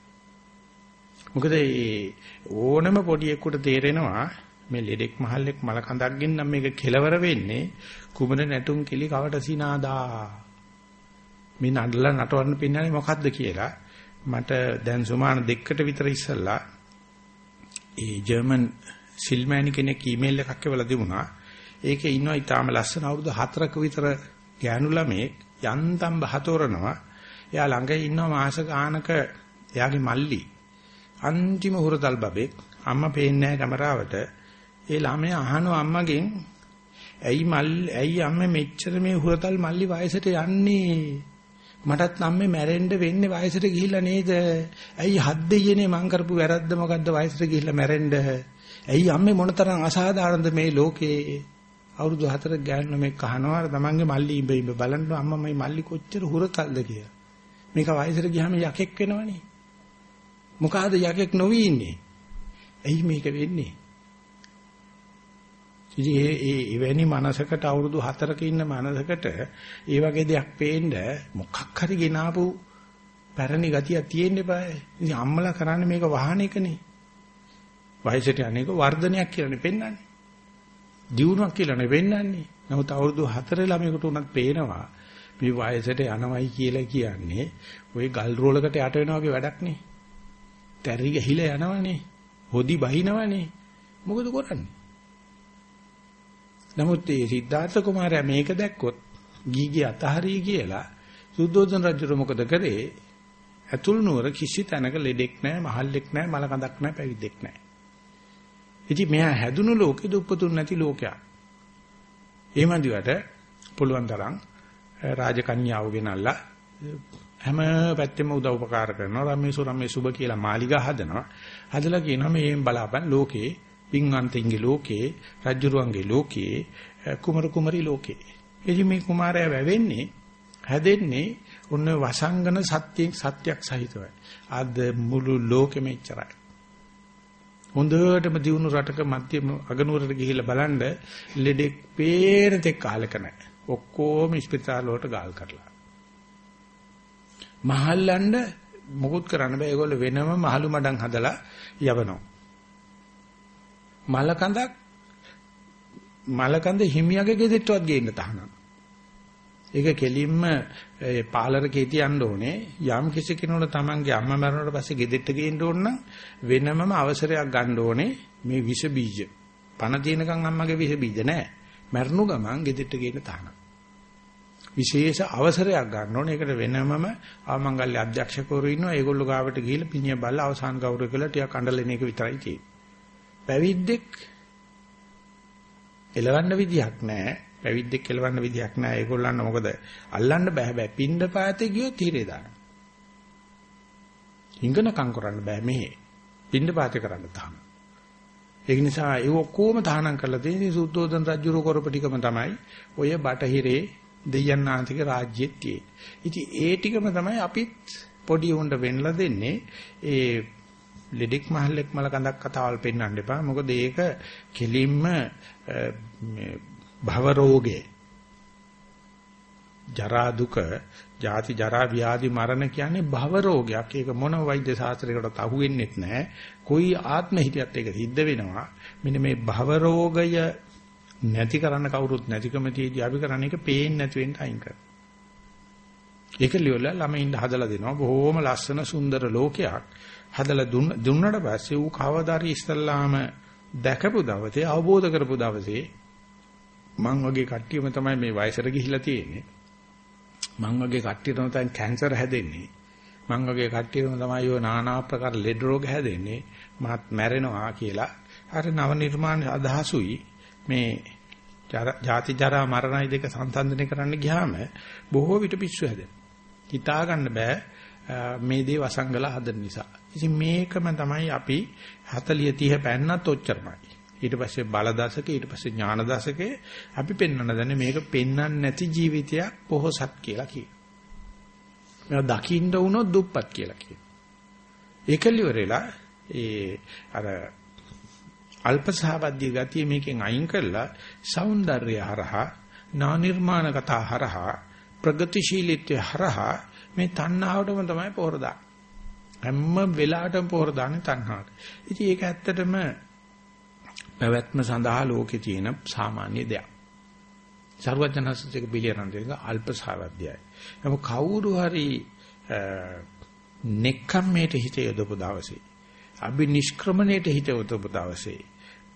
මොකද ඒ ඕනම පොඩියෙකුට තේරෙනවා මේ ලෙඩෙක් මහල්ලෙක් මල කඳක්ගෙන් නම් මේක කෙලවර වෙන්නේ කුමන නැටුම් කිලි කවට සිනාදා. මේ නඩලා නටවන්න පින්නන්නේ මොකද්ද කියලා. මට දැන් සුමාන දෙකකට විතර ඉස්සල්ලා ඒ ජර්මන් සිල්මෑනි කෙනෙක් ඊමේල් එකක් එවලා තිබුණා. ඒකේ ඉන්නවා ඊටාම ලස්සන අවුරුදු 4ක විතර ගෑනු ළමෙක් යන්තම් බහතෝරනවා. එයා ළඟ ඉන්නවා මාස ගානක එයාගේ මල්ලි. අන්තිම හුරතල් බබෙක් අම්මා පේන්නේ නැහැ කැමරාවට. ඒ ළමයා අහනවා අම්මගෙන් ඇයි මල් ඇයි අම්මේ මෙච්චර මේ හුරතල් මල්ලි වයසට යන්නේ? මටත් අම්මේ මැරෙන්න වෙන්නේ වයසට ගිහිල්ලා නේද? ඇයි හත් දෙයියනේ මං කරපු වැරද්ද මොකද්ද වයසට ගිහිල්ලා මැරෙන්න? ඇයි අම්මේ මොනතරම් අසාධාරණද මේ ලෝකේ? අවුරුදු 4ක ගෑනු මේ කහනවා තමන්ගේ මල්ලි ඉඹ ඉඹ බලන්න අම්මා මේ මල්ලි කොච්චර හුරතල්ද කියලා. මේක වයසට ගියාම යකෙක් වෙනවනේ. මොකද යකෙක් නොවි ඉන්නේ. එයි මේක වෙන්නේ. ඉතින් ඒ ඒ එවැනි මනසකට අවුරුදු 4ක ඉන්න මනසකට ඒ වගේ දෙයක් පේන්න මොකක් හරි ගෙනාවු පැරණි ගතියක් තියෙන්න බෑ. ඉතින් අම්මලා කරන්නේ මේක වහන එකනේ. වයසට අනේක වර්ධනයක් කියලානේ පෙන්වන්නේ. දියුණුවක් කියලානේ පෙන්වන්නේ. නමුත් අවුරුදු 4 ළමයකට උනත් පේනවා මේ වයසට යනවයි කියලා කියන්නේ ওই ගල් රෝලකට යට වෙනවා වගේ වැඩක් නේ. තැරි ගහිලා යනවනේ. හොදි බහිනවනේ. මොකද කරන්නේ? නමුත් මේ සිද්ධාර්ථ කුමාරයා මේක දැක්කොත් ගීගේ අතහරිය කියලා සුද්ධෝදන රජු මොකද කරේ? ඇතුල් නුවර කිසි තැනක ලෙඩෙක් නැහැ, මහල්ලෙක් නැහැ, මල කඳක් නැහැ, පැවිද්දෙක් නැහැ. ඉතින් මෙහා හැදුණු ලෝකෙ දුප්පතුන් නැති ලෝකයක්. ඒ මන්දිවට පුළුවන් තරම් රාජකන්‍යාව ගෙනල්ලා හැම පැත්තෙම උදව් උපකාර කරනවා. රමේසු රමේ සුබ කියලා මාලිගා හදනවා. හදලා කියනවා මේෙන් බලාපන් ලෝකේ පින්වන්තින්ගේ ලෝකේ රජ්ජුරුවන්ගේ ලෝකේ කුමරු කුමරි ලෝකේ. එදි මේ කුමාරයා වැවෙන්නේ හැදෙන්නේ ඔන්න වසංගන සත්‍යයෙන් සත්‍යක් සහිතවයි. අද මුළු ලෝකෙම ඉච්චරයි. හොඳටම දිනු රටක මධ්‍යම අගනුවරට ගිහිල්ලා බලන්න ලෙඩෙක් පේන තෙක් කාලක නැහැ. ඔක්කොම ස්පිතාල වලට ගාල් කරලා. මහල්ලන්ඩ මොකුත් කරන්න බෑ. ඒගොල්ලෝ වෙනම මහලු මඩම් හදලා යවනවා. මලකඳක් මලකඳ හිමියගේ ගෙදෙට්ටවත් ගේන්න තහනම්. ඒක කෙලින්ම ඒ පාලරකේ තියන්න ඕනේ යම් කිසි කෙනෙකුට තමන්ගේ අම්මා මරණයට පස්සේ ගෙදෙට්ට ගේන්න ඕන නම් වෙනමම අවසරයක් ගන්න ඕනේ මේ විස බීජ. පණ තියෙනකන් අම්මගේ විස බීජ නැහැ. මරණු ගමන් ගෙදෙට්ට ගේන්න තහනම්. විශේෂ අවසරයක් ගන්න ඕනේ. ඒකට වෙනමම ආමංගල්‍ය අධ්‍යක්ෂකවරු ඉන්නවා. ඒගොල්ලෝ ගාවට ගිහිල්ලා පිනිය බල්ලා අවසාන ගෞරව කළා ටිකක් අඬලෙන එක විතරයි තියෙන්නේ. පැවිද්දෙක් එලවන්න විදියක් නැහැ. පැවිද්දෙක් කෙලවන්න විදියක් නැහැ. ඒගොල්ලන්ට මොකද අල්ලන්න බෑ හැබැයි පින්ඳ පාතේ ගියොත් හිරේ දාන. හිඟනකම් කරන්න බෑ මෙහෙ. පින්ඳ පාතේ කරන්න තාම. ඒක නිසා ඒ ඔක්කොම තහනම් කරලා තියෙන්නේ සුද්ධෝදන රජුරු කරපටිකම තමයි ඔය බටහිරේ දෙයයන් ආන්තික රාජ්‍යෙත් තියෙන්නේ. ඉතින් ඒ ටිකම තමයි අපිත් පොඩි උණ්ඩ වෙන්නලා දෙන්නේ. ඒ ලෙඩෙක් මහල්ලෙක් මල කඳක් කතාවල් පෙන්වන්න එපා. මොකද ඒක කෙලින්ම භව රෝගේ ජරා දුක ජාති ජරා ව්‍යාධි මරණ කියන්නේ භව රෝගයක්. ඒක මොන වෛද්‍ය ශාස්ත්‍රයකටත් අහුවෙන්නේ නැහැ. કોઈ ආත්ම හිතියත් ඒක සිද්ධ වෙනවා. මෙන්න මේ භව රෝගය නැති කරන්න කවුරුත් නැතිකම තියදී අපි කරන්නේ ඒක පේන්නේ නැති වෙන්න අයින් කරනවා. ඒක ලියවලා ළමයින්ට හදලා දෙනවා. බොහොම ලස්සන සුන්දර ලෝකයක්. හදලා දුන්නට පස්සේ ඌ කවදාරි ඉස්සල්ලාම දැකපු දවසේ අවබෝධ කරපු දවසේ මං වගේ කට්ටියම තමයි මේ වයසට ගිහිලා තියෙන්නේ. මං වගේ කට්ටියටම තමයි කැන්සර් හැදෙන්නේ. මං වගේ කට්ටියටම තමයි ඔය নানা ආකාර ලෙඩ රෝග හැදෙන්නේ. මාත් මැරෙනවා කියලා. අර නව නිර්මාණ අදහසුයි මේ ජාති ජරා මරණයි දෙක සංසන්දනය කරන්න ගියාම බොහෝ විට පිස්සු හැදෙනවා. හිතා ගන්න බෑ මේ දේ වසංගල හදන නිසා. ඉතින් මේකම තමයි අපි 40 30 පෑන්නත් ඔච්චරමයි. ඊට පස්සේ බල දශකේ ඊට පස්සේ ඥාන දශකේ අපි පෙන්වන්න දන්නේ මේක පෙන්වන්න නැති ජීවිතයක් පොහොසත් කියලා කියනවා. මේවා දකින්න වුණොත් දුප්පත් කියලා කියනවා. ඒකලිවරලා ඒ අර අල්පසහවද්‍ය ගතිය මේකෙන් අයින් කරලා సౌందර්ය හරහා නානිර්මාණ කතා හරහා ප්‍රගතිශීලීත්වය හරහා මේ තණ්හාවටම තමයි පොහොර දාන්නේ. හැම වෙලාවටම පොහොර දාන්නේ තණ්හාවට. ඉතින් ඒක ඇත්තටම පැවැත්ම සඳහා ලෝකේ තියෙන සාමාන්‍ය දෙයක්. සර්වඥාන්සේක පිළියරන් දෙක අල්ප සාවද්‍යයි. නමුත් කවුරු හරි නෙක්ඛම්මේට හිත යොදපු දවසේ, අබිනිෂ්ක්‍රමණයට හිත යොදපු දවසේ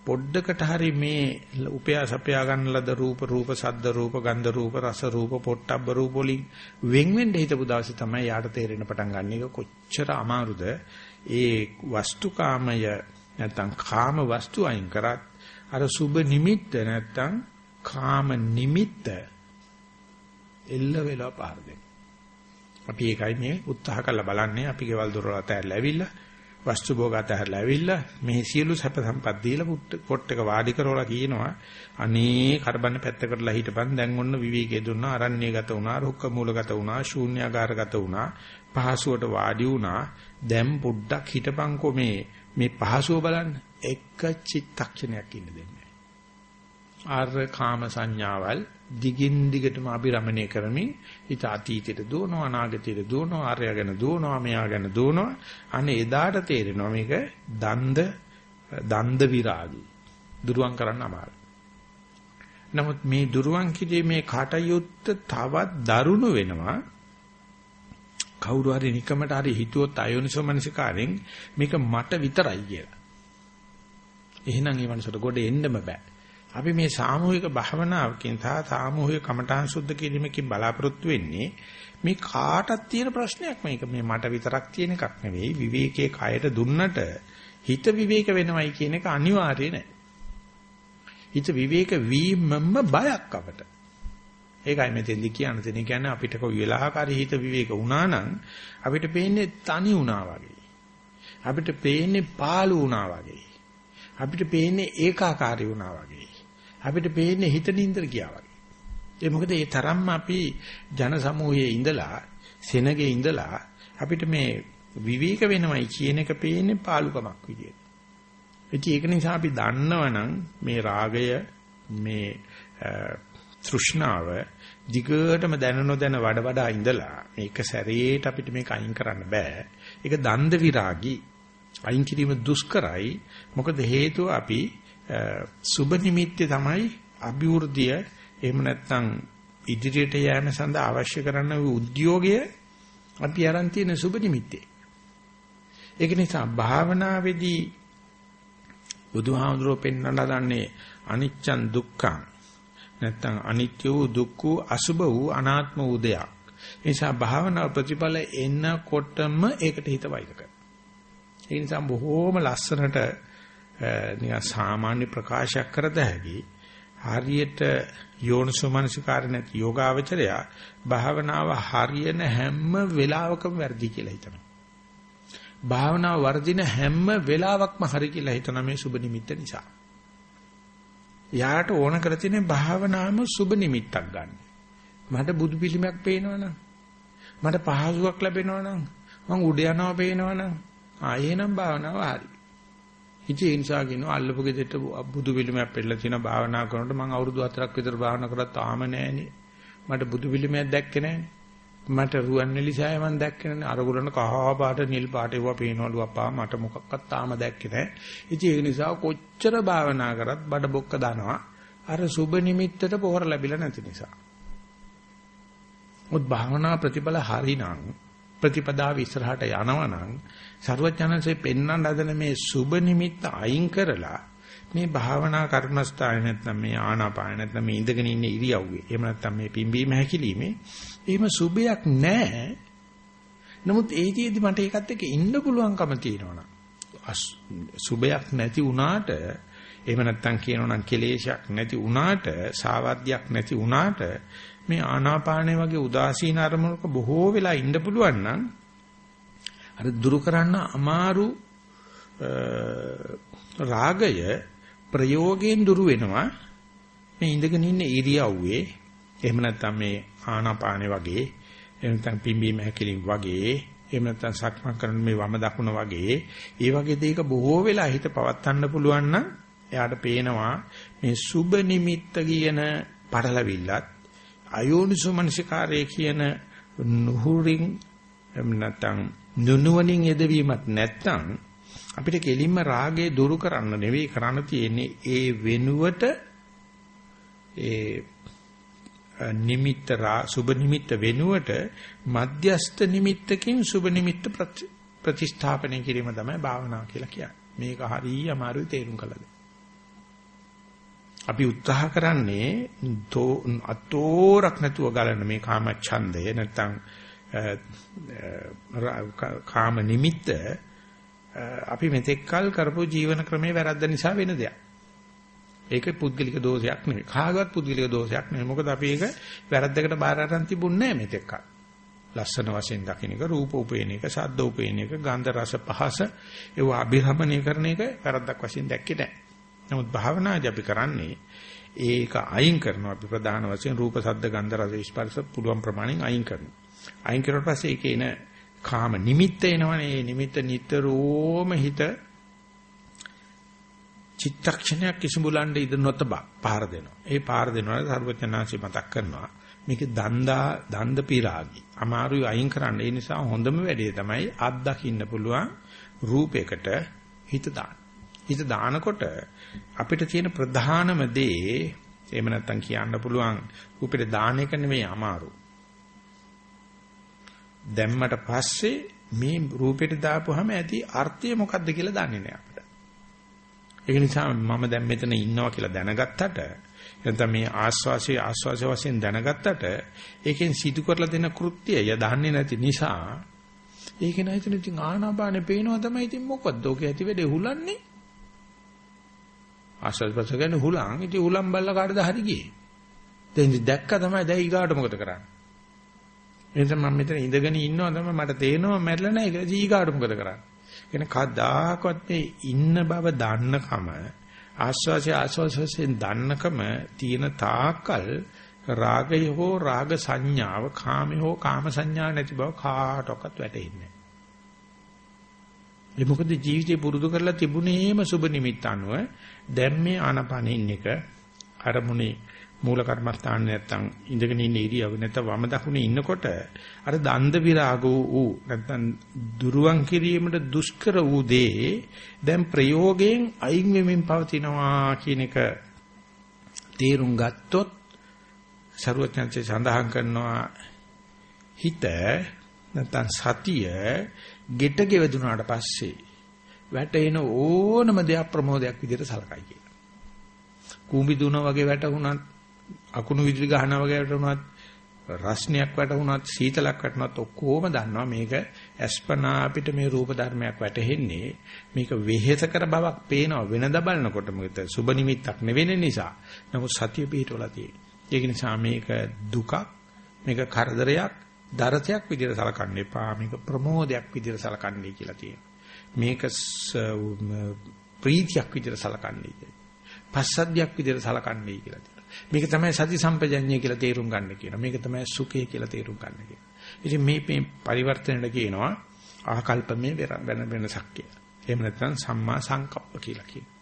පොඩ්ඩකට හරි මේ උපයා සපයා ගන්න ලද රූප රූප සද්ද රූප ගන්ධ රූප රස රූප පොට්ටබ්බ රූප වලින් වෙන් වෙන්න හිතපු දවසේ තමයි යාට තේරෙන පටන් ගන්න. එක කොච්චර අමාරුද? ඒ වස්තුකාමය නැත්තම් කාම වස්තු අයින් කරත් අර සුබ නිමිත්ත නැත්තම් කාම නිමිත්ත එල්ල වෙලා පාර දෙන්න. අපි ඒකයි මේ උත්සාහ කරලා බලන්නේ. අපි ගෙවල් දොරවල් අතහැරලා ඇවිල්ලා වස්තු භෝග අතහැරලා ඇවිල්ලා මේ සියලු සැප සම්පත් දීලා පොට් එක වාඩි කරවලා කියනවා. අනේ කරබන්න පැත්තකටලා හිටපන්. දැන් ඔන්න විවේකයේ දුන්නා අරණ්‍යගත වුණා රුක්ක මූලගත වුණා ශූන්‍යාකාරගත වුණා පහසුවට වාඩි වුණා. දැන් පොඩ්ඩක් හිටපන්කෝ මේ මේ පහසුව බලන්න. එක චිත්තක්ෂණයක් ඉන්න දෙන්නේ. ආර කාම සංඥාවල් දිගින් දිගටම අභිරමණය කරමින් ඊට අතීතයට දුවනවා අනාගතයට දුවනවා ආර්ය ගැන දුවනවා මෙයා ගැන දුවනවා අනේ එදාට තේරෙනවා මේක දන්ද දන්ද විරාගී දුරුවන් කරන්න අමාරුයි නමුත් මේ දුරුවන් කිරීමේ කටයුත්ත තවත් දරුණු වෙනවා කවුරු හරි නිකමට හරි හිතුවොත් අයෝනිසෝ මනසිකාරෙන් මේක මට විතරයි කියලා. එහෙනම් ඒ මනසට ගොඩ එන්නම බෑ. අපි මේ සාමූහික භාවනාවකින් තා සාමූහික කමඨාන් සුද්ධ කිරීමකින් බලාපොරොත්තු වෙන්නේ මේ කාටත් තියෙන ප්‍රශ්නයක් මේක. මේ මට විතරක් තියෙන එකක් නෙවෙයි. විවේකයේ කයට දුන්නට හිත විවේක වෙනවයි කියන එක අනිවාර්ය නෑ. හිත විවේක වීමම බයක් අපට. ඒකයි මෙතෙන්දි කියන්න තියෙන්නේ කියන්නේ අපිට කොයි වෙලාවකරි හිත විවේක වුණා නම් අපිට පේන්නේ තනි වුණා වගේ. අපිට පේන්නේ පාළු වුණා වගේ. අපිට පේන්නේ ඒකාකාරී වුණා වගේ. අපිට පේන්නේ හිත නින්දර ගියා වගේ. ඒ මොකද ඒ තරම්ම අපි ජන සමූහයේ ඉඳලා සෙනගේ ඉඳලා අපිට මේ විවේක වෙනවයි කියන එක පේන්නේ පාලුකමක් විදියට. ඉතින් ඒක නිසා අපි දන්නවනම් මේ රාගය මේ තෘෂ්ණාව දිගටම දැන නොදැන වඩ වඩා ඉඳලා මේක සැරේට අපිට මේක අයින් කරන්න බෑ. ඒක දන්ද විරාගී අයින් කිරීම දුෂ්කරයි. මොකද හේතුව අපි සුබ නිමිත්තේ තමයි අභිවෘද්ධිය එහෙම නැත්නම් ඉදිරියට යෑම සඳහා අවශ්‍ය කරන උද්‍යෝගය අපි අරන් තියෙන සුබ නිමිත්තේ. ඒක නිසා භාවනාවේදී බුදුහාමුදුරුවෝ පෙන්වන්න දන්නේ අනිච්චං දුක්ඛං නැත්නම් අනිත්‍ය වූ දුක්ඛ වූ අසුබ වූ අනාත්ම වූ දෙයක්. ඒ නිසා භාවනා ප්‍රතිඵල එන්නකොටම ඒකට හිත වෛර කරනවා. ඒ නිසා බොහෝම ලස්සනට නිකන් සාමාන්‍ය ප්‍රකාශයක් කරද හැකි හරියට යෝනිසෝමනසිකාර නැති යෝගාවචරය භාවනාව හරියන හැම වෙලාවකම වැඩි කියලා හිතනවා. භාවනාව වර්ධින හැම වෙලාවකම හරි කියලා හිතන මේ සුබ නිමිත්ත නිසා. යාට ඕන කර තියෙන භාවනාවම සුබ නිමිත්තක් ගන්න. මට බුදු පිළිමයක් පේනවනම් මට පහසුවක් ලැබෙනවනම් මං උඩ යනවා පේනවනම් ආ එහෙනම් භාවනාව හරි. ඉතින් ඒ නිසා කියනවා අල්ලපු ගෙදරට බුදු පිළිමයක් පෙරලා තියෙන භාවනා කරනකොට මම අවුරුදු 4ක් විතර භාවනා කරලා තාම නෑනේ. මට බුදු පිළිමයක් දැක්කේ නෑනේ. මට රුවන්වැලිසෑය මම දැක්කේ නෑනේ. අරගොල්ලන් කහා පාට නිල් පාට ඒවා පේනවලු අප්පා මට මොකක්වත් තාම දැක්කේ නෑ. ඉතින් ඒ නිසා කොච්චර භාවනා කරත් බඩ බොක්ක දානවා. අර සුබ නිමිත්තට පොහොර ලැබිලා නැති නිසා. මුත් භාවනා ප්‍රතිඵල හරිනම් ප්‍රතිපදාව ඉස්සරහට යනවනම් ਸਰවඥාන්සේ පෙන්වන්න හදන මේ සුබ නිමිත්ත අයින් කරලා මේ භාවනා කර්මස්ථාය නැත්නම් මේ ආනාපාන නැත්නම් මේ ඉඳගෙන ඉන්න ඉරියව්වේ එහෙම නැත්නම් මේ පිම්බීම හැකිලිමේ එහෙම සුබයක් නැහැ. නමුත් ඒකෙදි මට ඒකත් එක්ක ඉන්න පුළුවන්කම තියෙනවා සුබයක් නැති වුණාට එහෙම නැත්නම් කියනවනම් කෙලේශයක් නැති වුණාට සාවද්‍යයක් නැති වුණාට මේ ආනාපානය වගේ උදාසීන අරමුණක බොහෝ වෙලා ඉන්න පුළුවන් නම් අර දුරු කරන්න අමාරු රාගය ප්‍රයෝගයෙන් දුරු වෙනවා. මේ ඉඳගෙන ඉන්න ඉරියව්වේ එහෙම නැත්නම් මේ ආනාපානෙ වගේ එහෙම නැත්නම් පිම්බීම හැකිලින් වගේ එහෙම නැත්නම් සක්මන් කරන මේ වම දකුණ වගේ ඒ වගේ දෙයක බොහෝ වෙලා හිත පවත්වන්න පුළුවන් නම් එයාට පේනවා මේ සුබ නිමිත්ත කියන පටලවිල්ලත් අයෝනිසෝ මනසිකාරයේ කියන නුහුරින් එහෙම නැත්නම් නුනුවණින් යෙදවීමක් නැත්නම් අපිට කෙලින්ම රාගය දුරු කරන්න නෙවෙයි කරන්න තියෙන්නේ ඒ වෙනුවට ඒ නිමිත්ත සුබ නිමිත්ත වෙනුවට මධ්‍යස්ත නිමිත්තකින් සුබ නිමිත්ත ප්‍රතිස්ථාපනය කිරීම තමයි භාවනාව කියලා කියන්නේ. මේක හරිය අමාරුයි තේරුම් කළද. අපි උත්සාහ කරන්නේ අතෝරක් නැතුව ගලන මේ කාම ඡන්දය නැත්තම් කාම නිමිත්ත අපි මෙතෙක්කල් කරපු ජීවන ක්‍රමේ වැරද්ද නිසා වෙන දෙයක්. ඒක පුද්ගලික දෝෂයක් නෙවෙයි. කාගවත් පුද්ගලික දෝෂයක් නෙවෙයි. මොකද අපි ඒක වැරද්දකට බාර අරන් තිබුණේ නැහැ මෙතෙක්කල්. ලස්සන වශයෙන් දකින්න එක, රූප උපේන එක, ශබ්ද උපේන එක, ගන්ධ රස පහස ඒවා අභිරමණය කරන එක වැරද්දක් වශයෙන් දැක්කේ නැහැ. නමුත් භාවනාදී අපි කරන්නේ ඒක අයින් කරනවා අපි ප්‍රධාන වශයෙන් රූප ශබ්ද ගන්ධ රස ස්පර්ශ පුළුවන් ප්‍රමාණයෙන් අයින් කරනවා. අයින් කරුවට පස්සේ ඒකේ එන කාම නිමිත්ත එනවනේ. ඒ නිමිත්ත නිතරම හිත චිත්තක්ෂණයක් කිසිඹුලන්න ඉද නොතබ පාර දෙනවා. ඒ පාර දෙනවනේ සර්වඥාන්සේ මතක් කරනවා. මේක දන්දා දන්ද පිරාගි. අමාරුයි අයින් කරන්න. ඒ නිසා හොඳම වැඩේ තමයි අත් දකින්න පුළුවන් රූපයකට හිත දාන්න. හිත දානකොට අපිට තියෙන ප්‍රධානම දේ එහෙම නැත්තම් කියන්න පුළුවන් රූපෙට දාන එක නෙමෙයි අමාරු. දැම්මට පස්සේ මේ රූපෙට දාපුවාම ඇති අර්ථය මොකද්ද කියලා දන්නේ නැහැ අපිට. ඒක නිසා මම දැන් මෙතන ඉන්නවා කියලා දැනගත්තට නැත්නම් මේ ආස්වාසිය ආස්වාස වශයෙන් දැනගත්තට ඒකෙන් සිදු කරලා දෙන කෘත්‍යය ය දන්නේ නැති නිසා ඒක නෑ ඉතින් ඉතින් ආනාපානෙ පේනවා තමයි ඉතින් මොකද්ද? ඔක ඇති වෙඩේ හුලන්නේ. ආස්වාද ප්‍රස කියන්නේ හුලං. ඉතින් හුලම් බල්ල කාටද හරි ගියේ? දැන් දැක්ක තමයි දැන් ඊගාට මොකද කරන්නේ? එතන මම මෙතන ඉඳගෙන ඉන්නවා තමයි මට තේරෙනවා මැරෙලා නැහැ ඒක ඊගාට මොකද කරන්නේ කියන කදාකවත් මේ ඉන්න බව දන්නකම ආස්වාසය ආස්වාසයෙන් දන්නකම තියෙන තාකල් රාගය හෝ රාග සංඥාව කාමය හෝ කාම සංඥා නැති බව කාටවත් වැටහෙන්නේ නැහැ. මොකද ජීවිතේ පුරුදු කරලා තිබුණේම සුබ නිමිත්ත අනුව දැන් මේ ආනපනින් එක අරමුණේ මූල කර්මස්ථාන නැත්තම් ඉඳගෙන ඉන්න ඉරියව් නැත්තම් වම දකුණේ ඉන්නකොට අර දන්ද විරාග වූ නැත්තම් දුරුවන් කිරීමට දුෂ්කර වූ දේ දැන් ප්‍රයෝගයෙන් අයින් වෙමින් පවතිනවා කියන එක තේරුම් ගත්තොත් ਸਰවඥාන්සේ සඳහන් කරනවා හිත නැත්තම් සතිය ගෙට ගෙවදුනාට පස්සේ වැටෙන ඕනම දෙයක් ප්‍රමෝදයක් විදිහට සලකයි කියලා. කූඹි දුන වගේ වැටුණත් අකුණු විදුලි ගහනවා වගේ වුණත් රස්නයක් වැටුණත් සීතලක් වැටුණත් ඔක්කොම දන්නවා මේක අස්පනා අපිට මේ රූප ධර්මයක් වැටහෙන්නේ මේක වෙහෙස කර බවක් පේනවා වෙනද බලනකොට. මොකද සුබ නිමිත්තක් නෙවෙන නිසා. නමුත් සතිය පිහිටවලා තියෙන්නේ ඒක නිසා මේක දුකක් මේක කරදරයක් දරතයක් විදිහට සලකන්න එපා. මේක ප්‍රමෝදයක් විදිහට සලකන්නයි කියලා තියෙනවා. මේක ප්‍රීතියක් විදිහට සලකන්නයි කියලා පස්සද්ධියක් විදිහට සලකන්නයි කියලා මේක තමයි සති සම්පජඤ්ඤය කියලා තේරුම් ගන්න කියනවා. මේක තමයි සුඛය කියලා තේරුම් ගන්න කියනවා. ඉතින් මේ මේ පරිවර්තනයට කියනවා ආකල්පමේ වෙන වෙනසක් කියලා. එහෙම නැත්නම් සම්මා සංකප්ප කියලා කියනවා.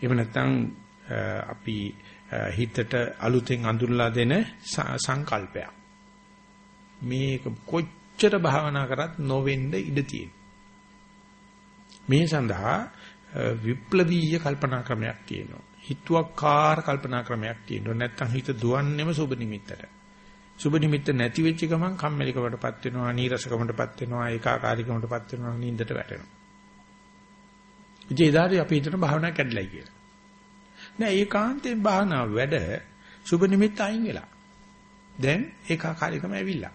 එහෙම නැත්නම් අපි හිතට අලුතෙන් අඳුරලා දෙන සංකල්පයක්. මේක කොච්චර භාවනා කරත් නොවෙන්න ඉඩ තියෙනවා. මේ සඳහා විප්ලවීය කල්පනා ක්‍රමයක් තියෙනවා. හිතුවක්කාර කල්පනා ක්‍රමයක් තියෙනවා. නැත්තම් හිත දුවන්නේම සුබ නිමිත්තට. සුබ නිමිත්ත නැති වෙච්ච ගමන් කම්මැලිකමටපත් වෙනවා, නීරසකමටපත් වෙනවා, ඒකාකාරීකමටපත් වෙනවා, නිින්දට වැටෙනවා. ඉතින් ඒදාරි අපි හිතන භාවනා කැඩලයි කියලා. නෑ ඒකාන්තයෙන් භාවනා වැඩ සුබ නිමිත්ත අයින් වෙලා. දැන් ඒකාකාරීකම ඇවිල්ලා.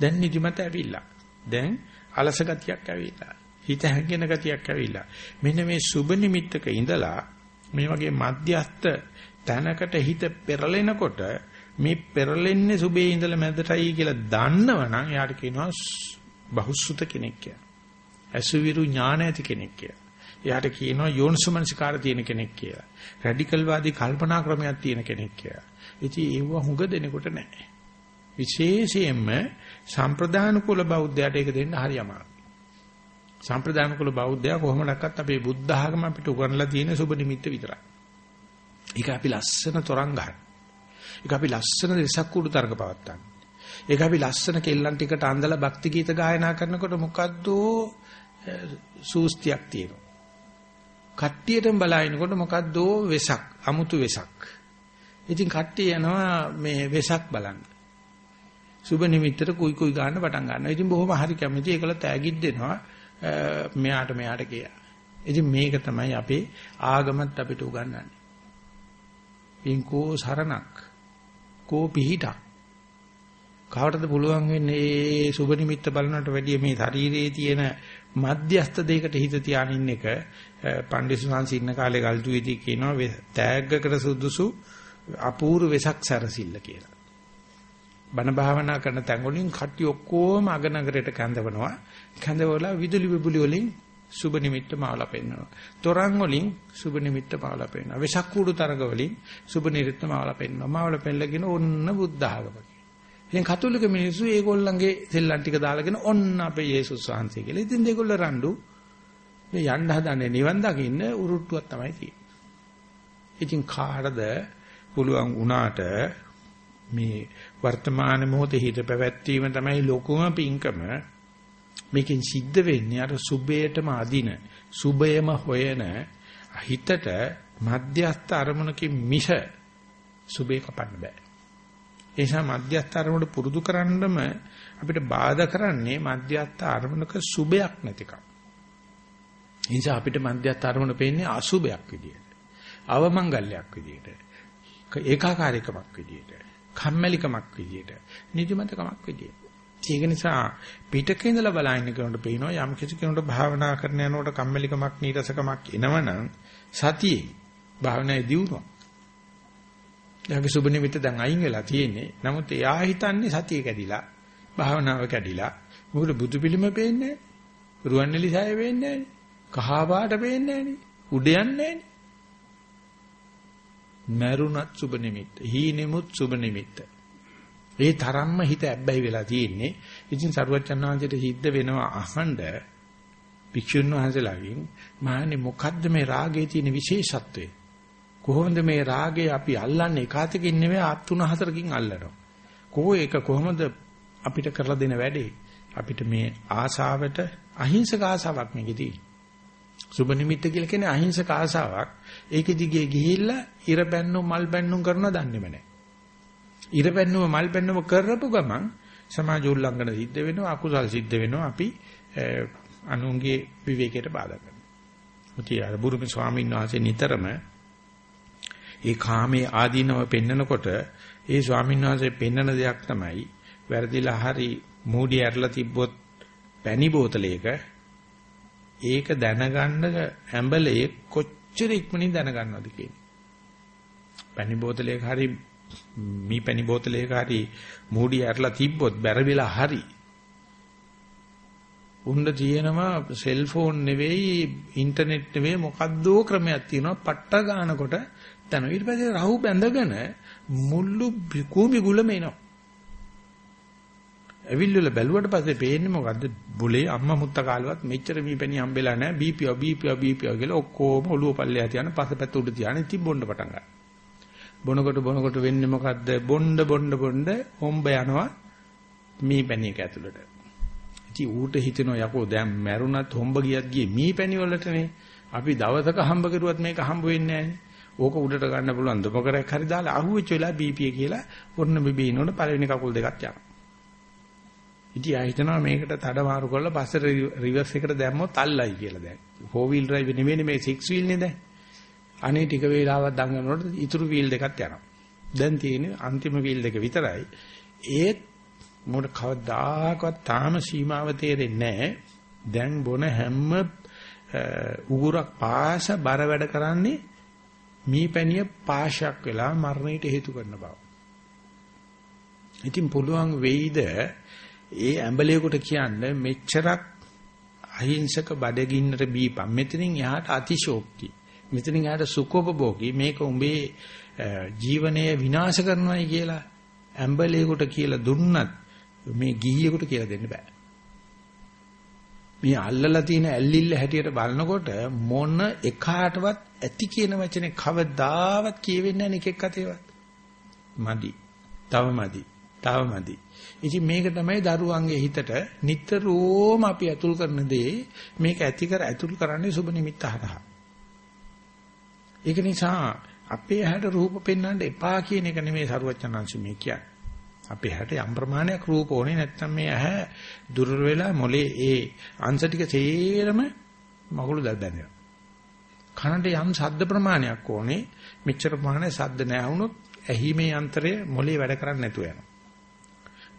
දැන් නිදිමත ඇවිල්ලා. දැන් අලස ගතියක් ඇවිල්ලා. හිත හැංගෙන ගතියක් ඇවිල්ලා. මෙන්න මේ සුබ නිමිත්තක ඉඳලා මේ වගේ මධ්‍යස්ත තැනකට හිත පෙරලෙනකොට මේ පෙරලෙන්නේ සුබේ ඉඳලා මැදටයි කියලා දන්නවනම් එයාට කියනවා බහුසුත කෙනෙක් කියලා. අසුවිරු ඥාන ඇති කෙනෙක් කියලා. එයාට කියනවා යෝනිසමනසිකාර තියෙන කෙනෙක් කියලා. රැඩිකල් වාදී කල්පනා ක්‍රමයක් තියෙන කෙනෙක් කියලා. ඉතින් ඒව හුඟ දෙනකොට නැහැ. විශේෂයෙන්ම සම්ප්‍රදාන කුල බෞද්ධයාට ඒක දෙන්න හරි අමාරුයි. සම්ප්‍රදාන කුල බෞද්ධයා කොහොමඩක්වත් අපේ බුද්ධ ආගම අපිට උගන්ලා තියෙන සුබ නිමිත්ත විතරයි. ඒක අපි ලස්සන තරංග ගන්න. ඒක අපි ලස්සන දෙසක් කුඩු තරඟ පවත්තන්න. ඒක අපි ලස්සන කෙල්ලන් ටිකට අඳලා භක්ති ගීත ගායනා කරනකොට මොකද්ද සූස්තියක් තියෙනවා. කට්ටියටම බලනකොට මොකද්ද වෙසක්, අමුතු වෙසක්. ඉතින් කට්ටිය යනවා මේ වෙසක් බලන්න. සුබ නිමිත්තට කුයි කුයි ගන්න පටන් ගන්නවා. ඉතින් බොහොම හරි කැමති ඒකල තෑගිත් දෙනවා. මෙයාට මෙයාට කියලා. ඉතින් මේක තමයි අපේ ආගමත් අපිට උගන්වන්නේ. පින්කෝ සරණක් කෝ පිහිටක් කවටද පුළුවන් වෙන්නේ මේ සුබ නිමිත්ත බලනට වැඩිය මේ ශරීරයේ තියෙන මධ්‍යස්ත දෙයකට හිත තියානින්න එක පණ්ඩිතසංශ ඉන්න කාලේ ගල්ජුවේදී කියනවා තෑග්ගකට සුදුසු අපූර්ව වෙසක් සැරසිල්ල කියලා. බණ භාවනා කරන තැන් වලින් කට්ටි ඔක්කොම අගනගරයට කැඳවනවා. කැඳවලා විදුලි විදුලි වලින් සුබ නිමිත්ත මාවලා පෙන්වනවා. තොරන් වලින් සුබ නිමිත්ත මාවලා පෙන්වනවා. වෙසක් කූඩු තරඟ වලින් සුබ නිමිත්ත මාවලා පෙන්වනවා. මාවලා පෙන්නගෙන ඔන්න බුද්ධ ආගම. ඉතින් කතෝලික මිනිස්සු ඒගොල්ලන්ගේ සෙල්ලම් ටික දාලාගෙන ඔන්න අපේ යේසුස් වහන්සේ කියලා. ඉතින් ඒගොල්ලෝ රණ්ඩු මේ යන්න හදන්නේ නිවන් දකින්න උරුට්ටුවක් තමයි තියෙන්නේ. ඉතින් කාටද පුළුවන් වුණාට මේ වර්තමාන මොහොතේ හිත පැවැත්වීම තමයි ලොකුම පිංකම මේකෙන් සිද්ධ වෙන්නේ අර සුබේටම අදින සුබයම හොයන හිතට මධ්‍යස්ථ අරමුණකින් මිස සුබේ කපන්න බෑ. ඒ නිසා මධ්‍යස්ථ අරමුණ පුරුදු කරන්නම අපිට බාධා කරන්නේ මධ්‍යස්ථ අරමුණක සුබයක් නැතිකම. ඒ නිසා අපිට මධ්‍යස්ථ අරමුණ පේන්නේ අසුබයක් විදියට අවමංගල්‍යයක් විදියට ඒකාකාරීකමක් විදියට කම්මැලිකමක් විදියට නිදිමතකමක් විදියට. ඒක නිසා පිටක ඉඳලා බලන්න කෙනෙකුට පේනවා යම් කිසි කෙනෙකුට භාවනා කරන යනකොට කම්මැලිකමක් නීරසකමක් එනවනම් සතියේ භාවනායේ දියුණුව. එයාගේ සුබ නිමිත්ත දැන් අයින් වෙලා තියෙන්නේ. නමුත් එයා හිතන්නේ සතිය කැඩිලා භාවනාව කැඩිලා. මොකද බුදු පිළිම පේන්නේ නැහැ. රුවන්වැලි සාය පේන්නේ නැහැ. කහ පාට පේන්නේ නැහැ. උඩ යන්නේ නැහැ. මරුණත් සුබ නිමිත්ත. හීනෙමුත් සුබ නිමිත්ත. ඒ තරම්ම හිත ඇබ්බැහි වෙලා තියෙන්නේ. ඉතින් සරුවච්චන්හන්සේට සිද්ධ වෙනවා අහඬ භික්ෂුන් වහන්සේලාගෙන් මහන්නේ මොකද්ද මේ රාගයේ තියෙන විශේෂත්වය? කොහොමද මේ රාගය අපි අල්ලන්නේ එකාතකින් නෙවෙයි අත් තුන හතරකින් අල්ලනවා. කොහොම ඒක කොහොමද අපිට කරලා දෙන වැඩේ? අපිට මේ ආසාවට අහිංසක ආසාවක් මේකේ තියෙන්නේ. සුබ නිමිත්ත කියලා කියන්නේ අහිංසක ආසාවක්. ඒකෙ දිගේ ගිහිල්ලා ඉර බැන්නුම් මල් බැන්නුම් කරනවා දන්නේම නැහැ. ඉර බැන්නුම මල් බැන්නුම කරපු ගමන් සමාජ උල්ලංඝන සිද්ධ වෙනවා අකුසල් සිද්ධ වෙනවා අපි අනුන්ගේ විවේකයට බාධා කරනවා. මුතිය අර බුරුමි ස්වාමීන් වහන්සේ නිතරම ඒ කාමයේ ආදීනව පෙන්නකොට ඒ ස්වාමීන් වහන්සේ පෙන්නන දෙයක් තමයි වැරදිලා හරි මූඩි ඇරලා තිබ්බොත් පැණි බෝතලයක ඒක දැනගන්න ඇඹලේ කොච්චර ඉක්මනින් දැනගන්නවද කියන්නේ. පැණි බෝතලයක හරි මී පැණි බෝතලයක හරි මූඩි ඇරලා තිබ්බොත් බැරවිලා හරි. උණ්ඩ තියෙනවා සෙල්ෆෝන් නෙවෙයි ඉන්ටර්නෙට් නෙවෙයි මොකද්දෝ ක්‍රමයක් තියෙනවා පට්ට ගන්නකොට තන ඊට පස්සේ රහු බැඳගෙන මුල්ලු කූඹි ගුලම එනවා. ඇවිල්වල බැලුවට පස්සේ පේන්නේ මොකද්ද? බුලේ අම්මා මුත්ත කාලවත් මෙච්චර මීපැණි හම්බෙලා නැහැ. බීපියෝ බීපියෝ බීපියෝ කියලා ඔක්කොම ඔළුව පල්ලෙහා තියන පසපැත්ත උඩ තියාන ඉතින් බොන්න පටන් ගන්නවා. බොනකොට බොනකොට වෙන්නේ මොකද්ද බොණ්ඩ බොණ්ඩ බොණ්ඩ හොම්බ යනවා මීපැණි එක ඇතුළට ඉතින් ඌට හිතෙනවා යකෝ දැන් මැරුණත් හොම්බ ගියත් ගියේ මීපැණි වලටනේ අපි දවසක හම්බ කරුවත් මේක හම්බ වෙන්නේ නැහැ ඕක උඩට ගන්න පුළුවන් දොමකරයක් හරි දාලා අහුවෙච්ච වෙලාව බීපී කියලා ඔන්න බිබිනොට පළවෙනි කකුල් දෙකක් යනවා. ඉතින් ආ හිතනවා මේකට තඩ මාරු කරලා පස්සට රිවර්ස් එකට දැම්මොත් අල්ලයි කියලා දැන්. 4 wheel drive නෙමෙයි මේ 6 wheel නේ දැන්. අනේ ටික වේලාවක් දඟනනකොට ඉතුරු wheel දෙකක් යනවා. දැන් තියෙන්නේ අන්තිම wheel දෙක විතරයි. ඒත් මොකට කවදාකවත් තාම සීමාව තේරෙන්නේ නැහැ. දැන් බොන හැම උගුරක් පාස බර වැඩ කරන්නේ මීපැණිය පාශයක් වෙලා මරණයට හේතු කරන බව. ඉතින් පුළුවන් වෙයිද ඒ ඇඹලේකට කියන්නේ මෙච්චරක් අහිංසක බඩගින්නට බීපම්. මෙතනින් එහාට අතිශෝක්ති. මෙතනින් එහාට සුඛෝපභෝගී මේක උඹේ ජීවනය විනාශ කරනවායි කියලා ඇඹලේකට කියලා දුන්නත් මේ ගිහියෙකුට කියලා දෙන්න බෑ. මේ අල්ලලා තියෙන ඇල්ලිල්ල හැටියට බලනකොට මොන එකාටවත් ඇති කියන වචනේ කවදාවත් කියවෙන්නේ නැහැ එකෙක් අතේවත්. මදි. තව මදි. තව මදි. ඉතින් මේක තමයි දරුවන්ගේ හිතට නිතරම අපි අතුල් කරන දේ මේක ඇති කර අතුල් කරන්නේ සුබ නිමිත්ත හරහා. ඒක නිසා අපේ හැට රූප පෙන්වන්න එපා කියන එක නෙමෙයි සරුවචනංශ මේ කියන්නේ. අපේ හැට යම් ප්‍රමාණයක් රූප ඕනේ නැත්නම් මේ ඇහැ දුර්වල වෙලා මොලේ ඒ අංශ ටික තේරම මගුල දැල් බැඳෙනවා. කනට යම් ශබ්ද ප්‍රමාණයක් ඕනේ මෙච්චර ප්‍රමාණය ශබ්ද නැහැ වුණොත් ඇහිමේ යන්ත්‍රය මොලේ වැඩ කරන්නේ නැතුව යනවා.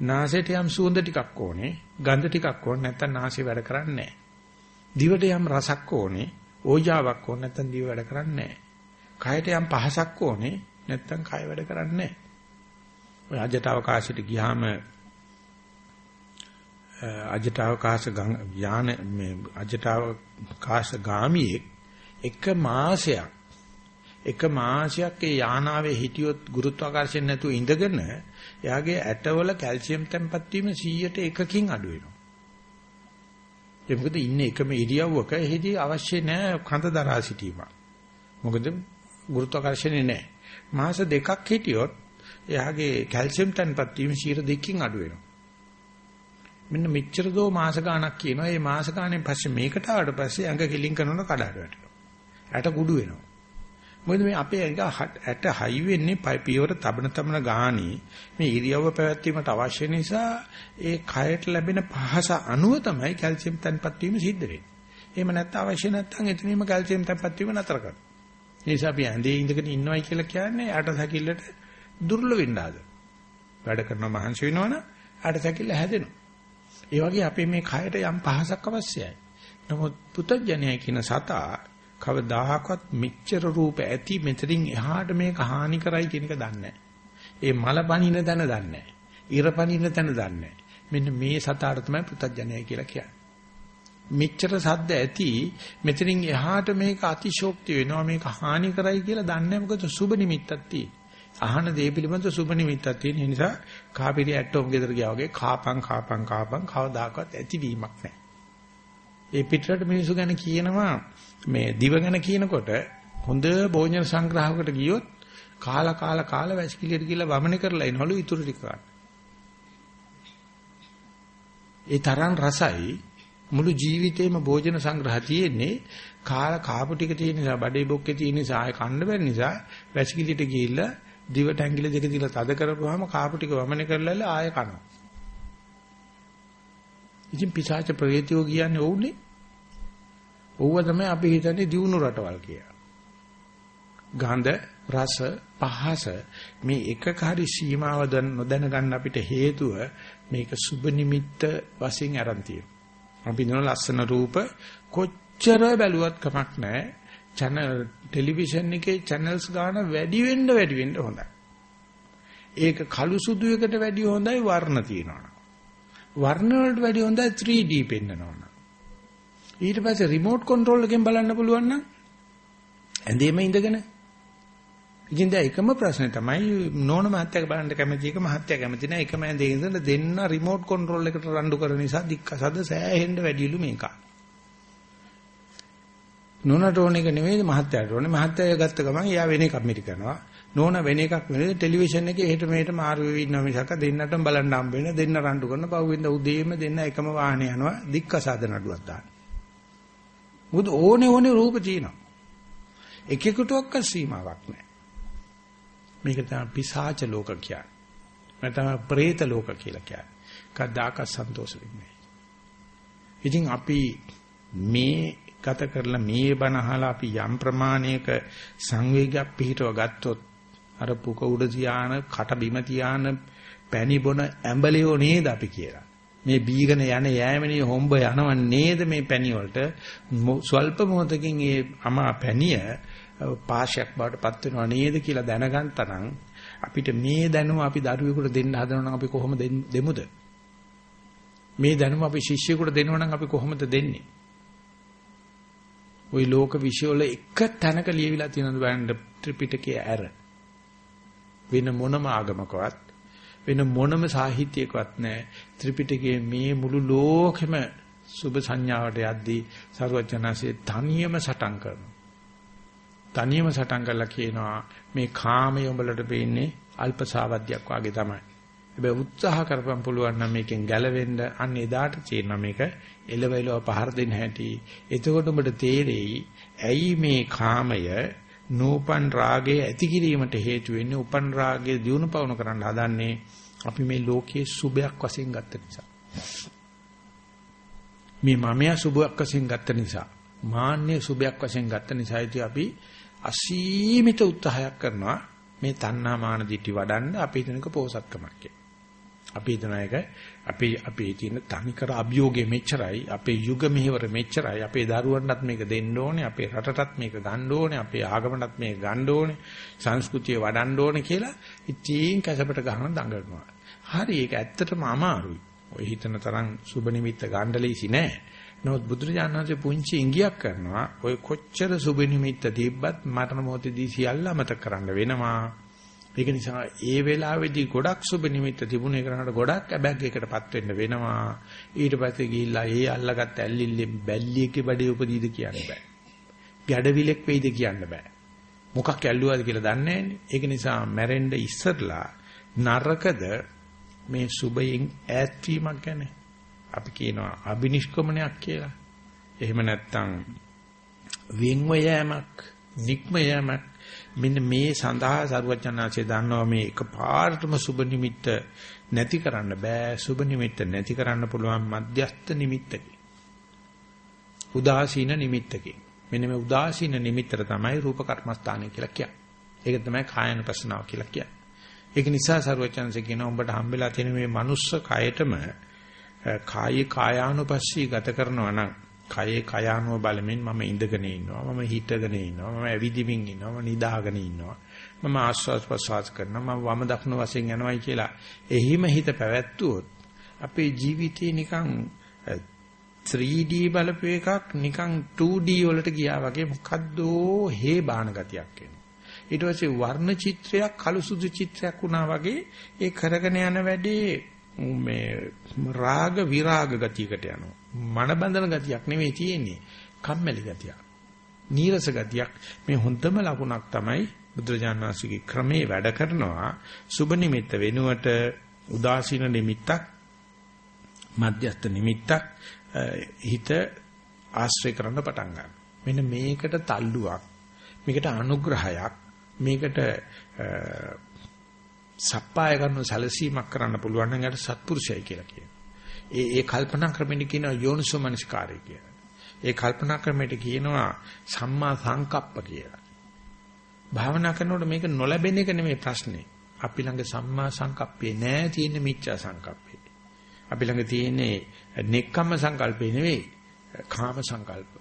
නාසයට යම් සුවඳ ටිකක් ඕනේ ගඳ ටිකක් ඕනේ නැත්නම් නාසය වැඩ කරන්නේ නැහැ. දිවට යම් රසක් ඕනේ ඕජාවක් ඕනේ නැත්නම් දිව වැඩ කරන්නේ නැහැ. කයට යම් පහසක් ඕනේ නැත්නම් කය වැඩ කරන්නේ නැහැ. ඔය අජට අවකාශයට ගියාම අජට අවකාශ යාන මේ අජට අවකාශ ගාමියෙක් එක මාසයක් එක මාසයක් ඒ යානාවේ හිටියොත් ගුරුත්වාකර්ෂණ නැතුව ඉඳගෙන එයාගේ ඇටවල කැල්සියම් තැම්පත් වීම 100ට එකකින් අඩු වෙනවා. ඒ මොකද ඉන්නේ එකම ඉරියව්වක එහිදී අවශ්‍ය නැහැ කඳ දරා සිටීම. මොකද ගුරුත්වාකර්ෂණේ නැහැ. මාස දෙකක් හිටියොත් එයාගේ කැල්සියම් තැන්පත් වීම 2කින් අඩු වෙනවා. මෙන්න මෙච්චර දෝ මාස ගාණක් කියනවා. මේ මාස ගාණෙන් පස්සේ මේකට ආවට පස්සේ ඇඟ කිලින් කරනකොට කඩාට වැටෙනවා. ඇට කුඩු වෙනවා. මොකද මේ අපේ ඇඟ ඇට හයි වෙන්නේ පියවර තබන තබන ගාණි මේ ඉරියව්ව පැවැත්වීමට අවශ්‍ය නිසා ඒ කයට ලැබෙන පහස අනුව තමයි කැල්සියම් තැන්පත් වීම සිද්ධ වෙන්නේ. එහෙම නැත්නම් අවශ්‍ය නැත්නම් එතනීම කැල්සියම් තැන්පත් වීම නතර කරනවා. ඒ නිසා අපි ඇඳේ ඉඳගෙන ඉන්නවයි කියලා කියන්නේ යාට සැකිල්ලට දුර්ල වෙන්න ආද. වැඩ කරන මහන්සි වෙනවනම් යාට සැකිල්ල හැදෙනවා. ඒ වගේ අපේ මේ කයට යම් පහසක් අවශ්‍යයි. නමුත් පුතඥය කියන සතා කවදාහක්වත් මෙච්චර රූප ඇති මෙතරින් එහාට මේක හානි කරයි කියන එක දන්නේ ඒ මල පනින තැන දන්නේ ඉර පනින තැන දන්නේ මෙන්න මේ සතාට තමයි පුතඥය කියලා කියන්නේ. මෙච්චර සද්ද ඇති මෙතනින් එහාට මේක අතිශෝක්ති වෙනවා මේක හානි කරයි කියලා දන්නේ මොකද සුබ නිමිත්තක් තියෙන්නේ. අහන දේ පිළිබඳ සුබ නිමිත්තක් තියෙන නිසා කාපිරිය ඇටෝම් ගෙදර ගියා වගේ කාපං කාපං කාපං කවදාකවත් ඇතිවීමක් නැහැ. ඒ පිටරට මිනිසු ගැන කියනවා මේ දිව ගැන කියනකොට හොඳ භෝජන සංග්‍රහයකට ගියොත් කාලා කාලා කාලා වැසිකිළියට ගිහලා වමනේ කරලා එනවලු ඉතුරු ටික ගන්න. ඒ තරම් රසයි මුළු ජීවිතේම භෝජන සංග්‍රහ තියෙන්නේ කාලා කාපු ටික තියෙන නිසා බඩේ බොක්කේ තියෙන නිසා ආය කන්න බැරි නිසා වැසිකිළියට ගිහිල්ලා දිවට ඇඟිලි දෙක දීලා තද කරපුවාම කාපු ටික වමනේ කරලා ආය කනවා. ඉතින් පිසාච ප්‍රවේතියෝ කියන්නේ ඕුනේ. ඕව තමයි අපි හිතන්නේ දියුණු රටවල් කියලා. ගඳ, රස, පහස මේ එකක හරි සීමාව නොදැන ගන්න අපිට හේතුව මේක සුබ නිමිත්ත වශයෙන් aran තියෙනවා. අපි නෝ ලස්සන රූප කොච්චර බැලුවත් කමක් නැහැ. channel ටෙලිවිෂන් එකේ channels ගාන වැඩි වෙන්න වැඩි වෙන්න හොඳයි. ඒක කළු සුදු එකට වැඩිය හොඳයි වර්ණ තියෙනවා. වර්ණ වලට වැඩිය හොඳයි 3D පෙන්නනවා. ඊට පස්සේ රිමෝට් කන්ට්‍රෝල් එකෙන් බලන්න පුළුවන් නම් ඇඳේම ඉඳගෙන ඉතින් දැන් එකම ප්‍රශ්නේ තමයි නෝන මහත්තයා බලන්න කැමති එක මහත්තයා කැමති නැහැ එකම ඇඳේ ඉඳලා දෙන්න රිමෝට් කන්ට්‍රෝල් එකට රණ්ඩු කරන නිසා දික්කසද සෑහෙන්න වැඩිලු මේක. නෝනට ඕන එක නෙවෙයි මහත්තයාට ඕනේ මහත්තයා ගත්ත ගමන් එයා වෙන එකක් මිරි කරනවා. නෝන වෙන එකක් වෙන ටෙලිවිෂන් එකේ එහෙට මෙහෙට මාරු වෙවි ඉන්නවා මිසක දෙන්නටම බලන්න හම්බ වෙන දෙන්න රණ්ඩු කරන පහුවෙන්ද උදේම දෙන්න එකම වාහනේ යනවා දික්කසාද නඩුවක් දාන්න. මොකද ඕනේ ඕනේ රූප තියෙනවා. එකෙකුටවත් සීමාවක් නැහැ. මේක තමයි පිසාච ලෝක කියන්නේ. නැත්නම් പ്രേත ලෝක කියලා කියන්නේ. කද්දාක සන්තෝෂ වෙන්නේ. ඉතින් අපි මේ ගත කරලා මේ බණ අහලා අපි යම් ප්‍රමාණයක සංවේගයක් පිහිටව ගත්තොත් අර පුක උඩ තියාන කට බිම තියාන පැණි බොන ඇඹලියෝ නේද අපි කියලා. මේ බීගන යන යෑමනේ හොම්බ යනව නේද මේ පැණි වලට ස්වල්ප මොහොතකින් ඒ අමා පැණිය පාශයක් බවට පත් වෙනව නේද කියලා දැනගන්තනම් අපිට මේ දැනුම අපි දරුවෙකුට දෙන්න හදනවා නම් අපි කොහොමද දෙමුද? මේ දැනුම අපි ශිෂ්‍යයෙකුට දෙනවා නම් අපි කොහොමද දෙන්නේ? ওই ලෝක විශ්ය වල එක තැනක ලියවිලා තියෙනවද බලන්න ත්‍රිපිටකයේ ඇර. වෙන මොනම ආගමකවත් වෙන මොනම සාහිත්‍යයකවත් නැහැ ත්‍රිපිටකයේ මේ මුළු ලෝකෙම සුභ සංඥාවට යද්දී සරුවචනාසේ තනියම සටන් කරනවා. තනියම සටන් කරලා කියනවා මේ කාමයේ උඹලට පේන්නේ අල්ප සාවද්‍යයක් වගේ තමයි. හැබැයි උත්සාහ කරපම් පුළුවන් නම් මේකෙන් ගැලවෙන්න. අන්න එදාට තේරෙනවා මේක එලවෙලව පහර දෙන්න හැටි. එතකොට උඹට තේරෙයි ඇයි මේ කාමය නූපන් රාගයේ ඇති කිරීමට හේතු වෙන්නේ? උපන් රාගයේ දියුණු පවුණු කරන්න හදන්නේ අපි මේ ලෝකයේ සුභයක් වශයෙන් ගත්ත නිසා. මේ මමයා සුභයක් වශයෙන් ගත්ත නිසා, මාන්නේ සුභයක් වශයෙන් ගත්ත නිසා ඉතින් අපි අසීමිත උත්සාහයක් කරනවා මේ තණ්හා මාන දිටි වඩන්න අපි හිතනක පෝසත්කමක් කියලා. අපි හිතන එක අපි අපි තියෙන තනිකර අභියෝගේ මෙච්චරයි අපේ යුග මෙහෙවර මෙච්චරයි අපේ දරුවන්ටත් මේක දෙන්න ඕනේ අපේ රටටත් මේක ගන්න ඕනේ අපේ ආගමටත් මේක ගන්න ඕනේ සංස්කෘතිය වඩන්න ඕනේ කියලා ඉතින් කැසපට ගහන දඟලනවා. හරි ඒක ඇත්තටම අමාරුයි. ඔය හිතන තරම් සුබ නිමිත්ත ගන්න ලීසි නෑ. නමුත් බුදුරජාණන් වහන්සේ පුංචි ඉඟියක් කරනවා ඔය කොච්චර සුබ නිමිත්ත තිබ්බත් මරණ මොහොතදී සියල්ල අමතක කරන්න වෙනවා ඒක නිසා ඒ වෙලාවේදී ගොඩක් සුබ නිමිත්ත තිබුණ එකනට ගොඩක් අබැග්ගයකටපත් වෙන්න වෙනවා. ඊට පස්සේ ගිහිල්ලා ඒ අල්ලගත්ත ඇල්ලිල්ලෙන් බැල්ලියකේ බඩේ උපදීද කියන්න බෑ. ගැඩවිලෙක් වෙයිද කියන්න බෑ. මොකක් ඇල්ලුවාද කියලා දන්නේ ඒක නිසා මැරෙන්න ඉස්සරලා නරකද මේ සුබයෙන් ඈත් වීමක් ගැන අපි කියනවා අබිනිෂ්ක්‍මණයක් කියලා. එහෙම නැත්නම් වෙන්ව යෑමක්, නික්ම යෑමක් මෙන්න මේ සඳහා සරුවචනාංශය දන්නවා මේ එකපාරටම සුබ නිමිත්ත නැති කරන්න බෑ සුබ නිමිත්ත නැති කරන්න පුළුවන් මධ්‍යස්ත නිමිත්තකින් උදාසීන නිමිත්තකින් මෙන්න මේ උදාසීන නිමිත්තර තමයි රූප කර්මස්ථානය කියලා කියන්නේ. ඒක තමයි කායනුපස්සනාව කියලා කියන්නේ. ඒක නිසා සරුවචන්සේ කියනවා උඹට හම්බෙලා තියෙන මේ මනුස්ස කයටම කායේ කායානුපස්සී ගත කරනවා නම් කයේ කයානුව බලමින් මම ඉඳගෙන ඉන්නවා මම හිටගෙන ඉන්නවා මම ඇවිදිමින් ඉන්නවා මම නිදාගෙන ඉන්නවා මම ආස්වාස් ප්‍රසවාස කරනවා මම වම දකුණු වශයෙන් යනවායි කියලා එහිම හිත පැවැත්වුවොත් අපේ ජීවිතේ නිකන් 3D බලපු එකක් නිකන් 2D වලට ගියා වගේ මොකද්ද හේ බාන ගතියක් එනවා. ඊට පස්සේ වර්ණ චිත්‍රයක් කළු සුදු චිත්‍රයක් වුණා වගේ ඒ කරගෙන යන වැඩේ මේ රාග විරාග ගතියකට යනවා. මන බඳන ගතියක් නෙමෙයි තියෙන්නේ. කම්මැලි ගතියක්. නීරස ගතියක්. මේ හොඳම ලකුණක් තමයි බුදුරජාණන් වහන්සේගේ ක්‍රමේ වැඩ කරනවා. සුබ නිමිත්ත වෙනුවට උදාසීන නිමිත්තක් මධ්‍යස්ථ නිමිත්තක් හිත ආශ්‍රය කරන්න පටන් ගන්නවා. මෙන්න මේකට තල්ලුවක් මේකට අනුග්‍රහයක් මේකට සප්පාය කරන සැලසීමක් කරන්න පුළුවන් නම් ඒකට සත්පුරුෂයයි කියලා කියනවා. ඒ ඒ කල්පනා ක්‍රමෙට කියනවා යෝනිසෝමනස්කාරය කියලා. ඒ කල්පනා ක්‍රමෙට කියනවා සම්මා සංකප්ප කියලා. භාවනා කරනකොට මේක නොලැබෙන එක නෙමෙයි ප්‍රශ්නේ. අපි ළඟ සම්මා සංකප්පේ නෑ තියෙන මිච්ඡා සංකප්පේ. අපි ළඟ තියෙන්නේ නෙක්කම්ම සංකල්පේ නෙවෙයි කාම සංකල්ප.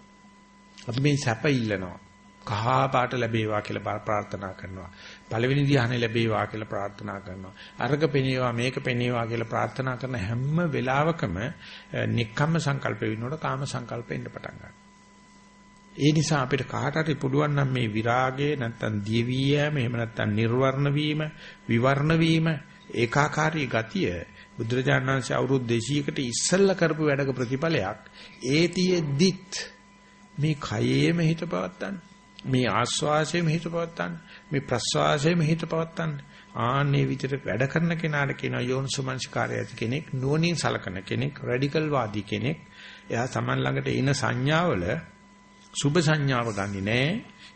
අපි මේ සැප ඉල්ලනවා. කහ පාට ලැබේවා කියලා ප්‍රාර්ථනා කරනවා. පළවෙනි ධ්‍යානෙ ලැබේවා කියලා ප්‍රාර්ථනා කරනවා. අරක පෙනේවා මේක පෙනේවා කියලා ප්‍රාර්ථනා කරන හැම වෙලාවකම නික්කම්ම සංකල්ප වෙනකොට කාම සංකල්ප එන්න පටන් ගන්නවා. ඒ නිසා අපිට කාට හරි පුළුවන් නම් මේ විරාගය නැත්තම් දියවි යෑම එහෙම නැත්තම් නිර්වර්ණ වීම විවර්ණ වීම ඒකාකාරී ගතිය බුදුරජාණන් වහන්සේ අවුරුදු 200කට ඉස්සෙල්ලා කරපු වැඩක ප්‍රතිඵලයක් ඒතියෙද්දිත් මේ කයේම හිත පවත්තන්නේ මේ ආස්වාසයේම හිත පවත්තන්න මේ ප්‍රස්වාසයේම හිත පවත්තන්න. ආන්නේ විදිහට වැඩ කරන කෙනාට කියන යෝනිසුමංස්කාරය ඇති කෙනෙක් නුවණින් සලකන කෙනෙක් රැඩිකල් වාදී කෙනෙක්. එයා Taman ළඟට එන සංඥාවල සුභ සංඥාව ගන්නෙ නෑ.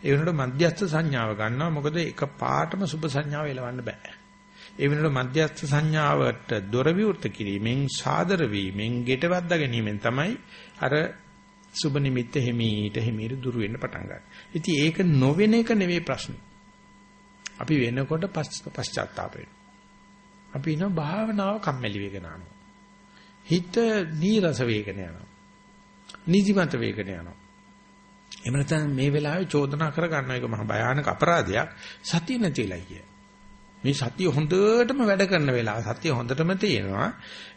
ඒ වෙනකොට මධ්‍යස්ථ සංඥාව ගන්නවා. මොකද එක පාටම සුභ සංඥාව එලවන්න බෑ. ඒ වෙනකොට මධ්‍යස්ථ සංඥාවට දොර විවෘත කිරීමෙන් සාදර වීමෙන් ගෙටවද්දා ගැනීමෙන් තමයි අර සුභ නිමිත්ත හිමීට හිමීට දුර වෙන්න පටන් ගන්නවා ඉතින් ඒක නොවෙන එක නෙවෙයි ප්‍රශ්නේ. අපි වෙනකොට පශ්චාත්තාප වෙනවා. අපි ඉන්න භාවනාව කම්මැලි වෙගෙන යනවා. හිත නීරස වේගන යනවා. නිදිමත වේගන යනවා. එහෙම නැත්නම් මේ වෙලාවේ චෝදනා කර ගන්න එක මහ භයානක අපරාධයක් සතිය නැතිලා කිය. මේ සතිය හොඳටම වැඩ කරන වෙලාව සතිය හොඳටම තියෙනවා.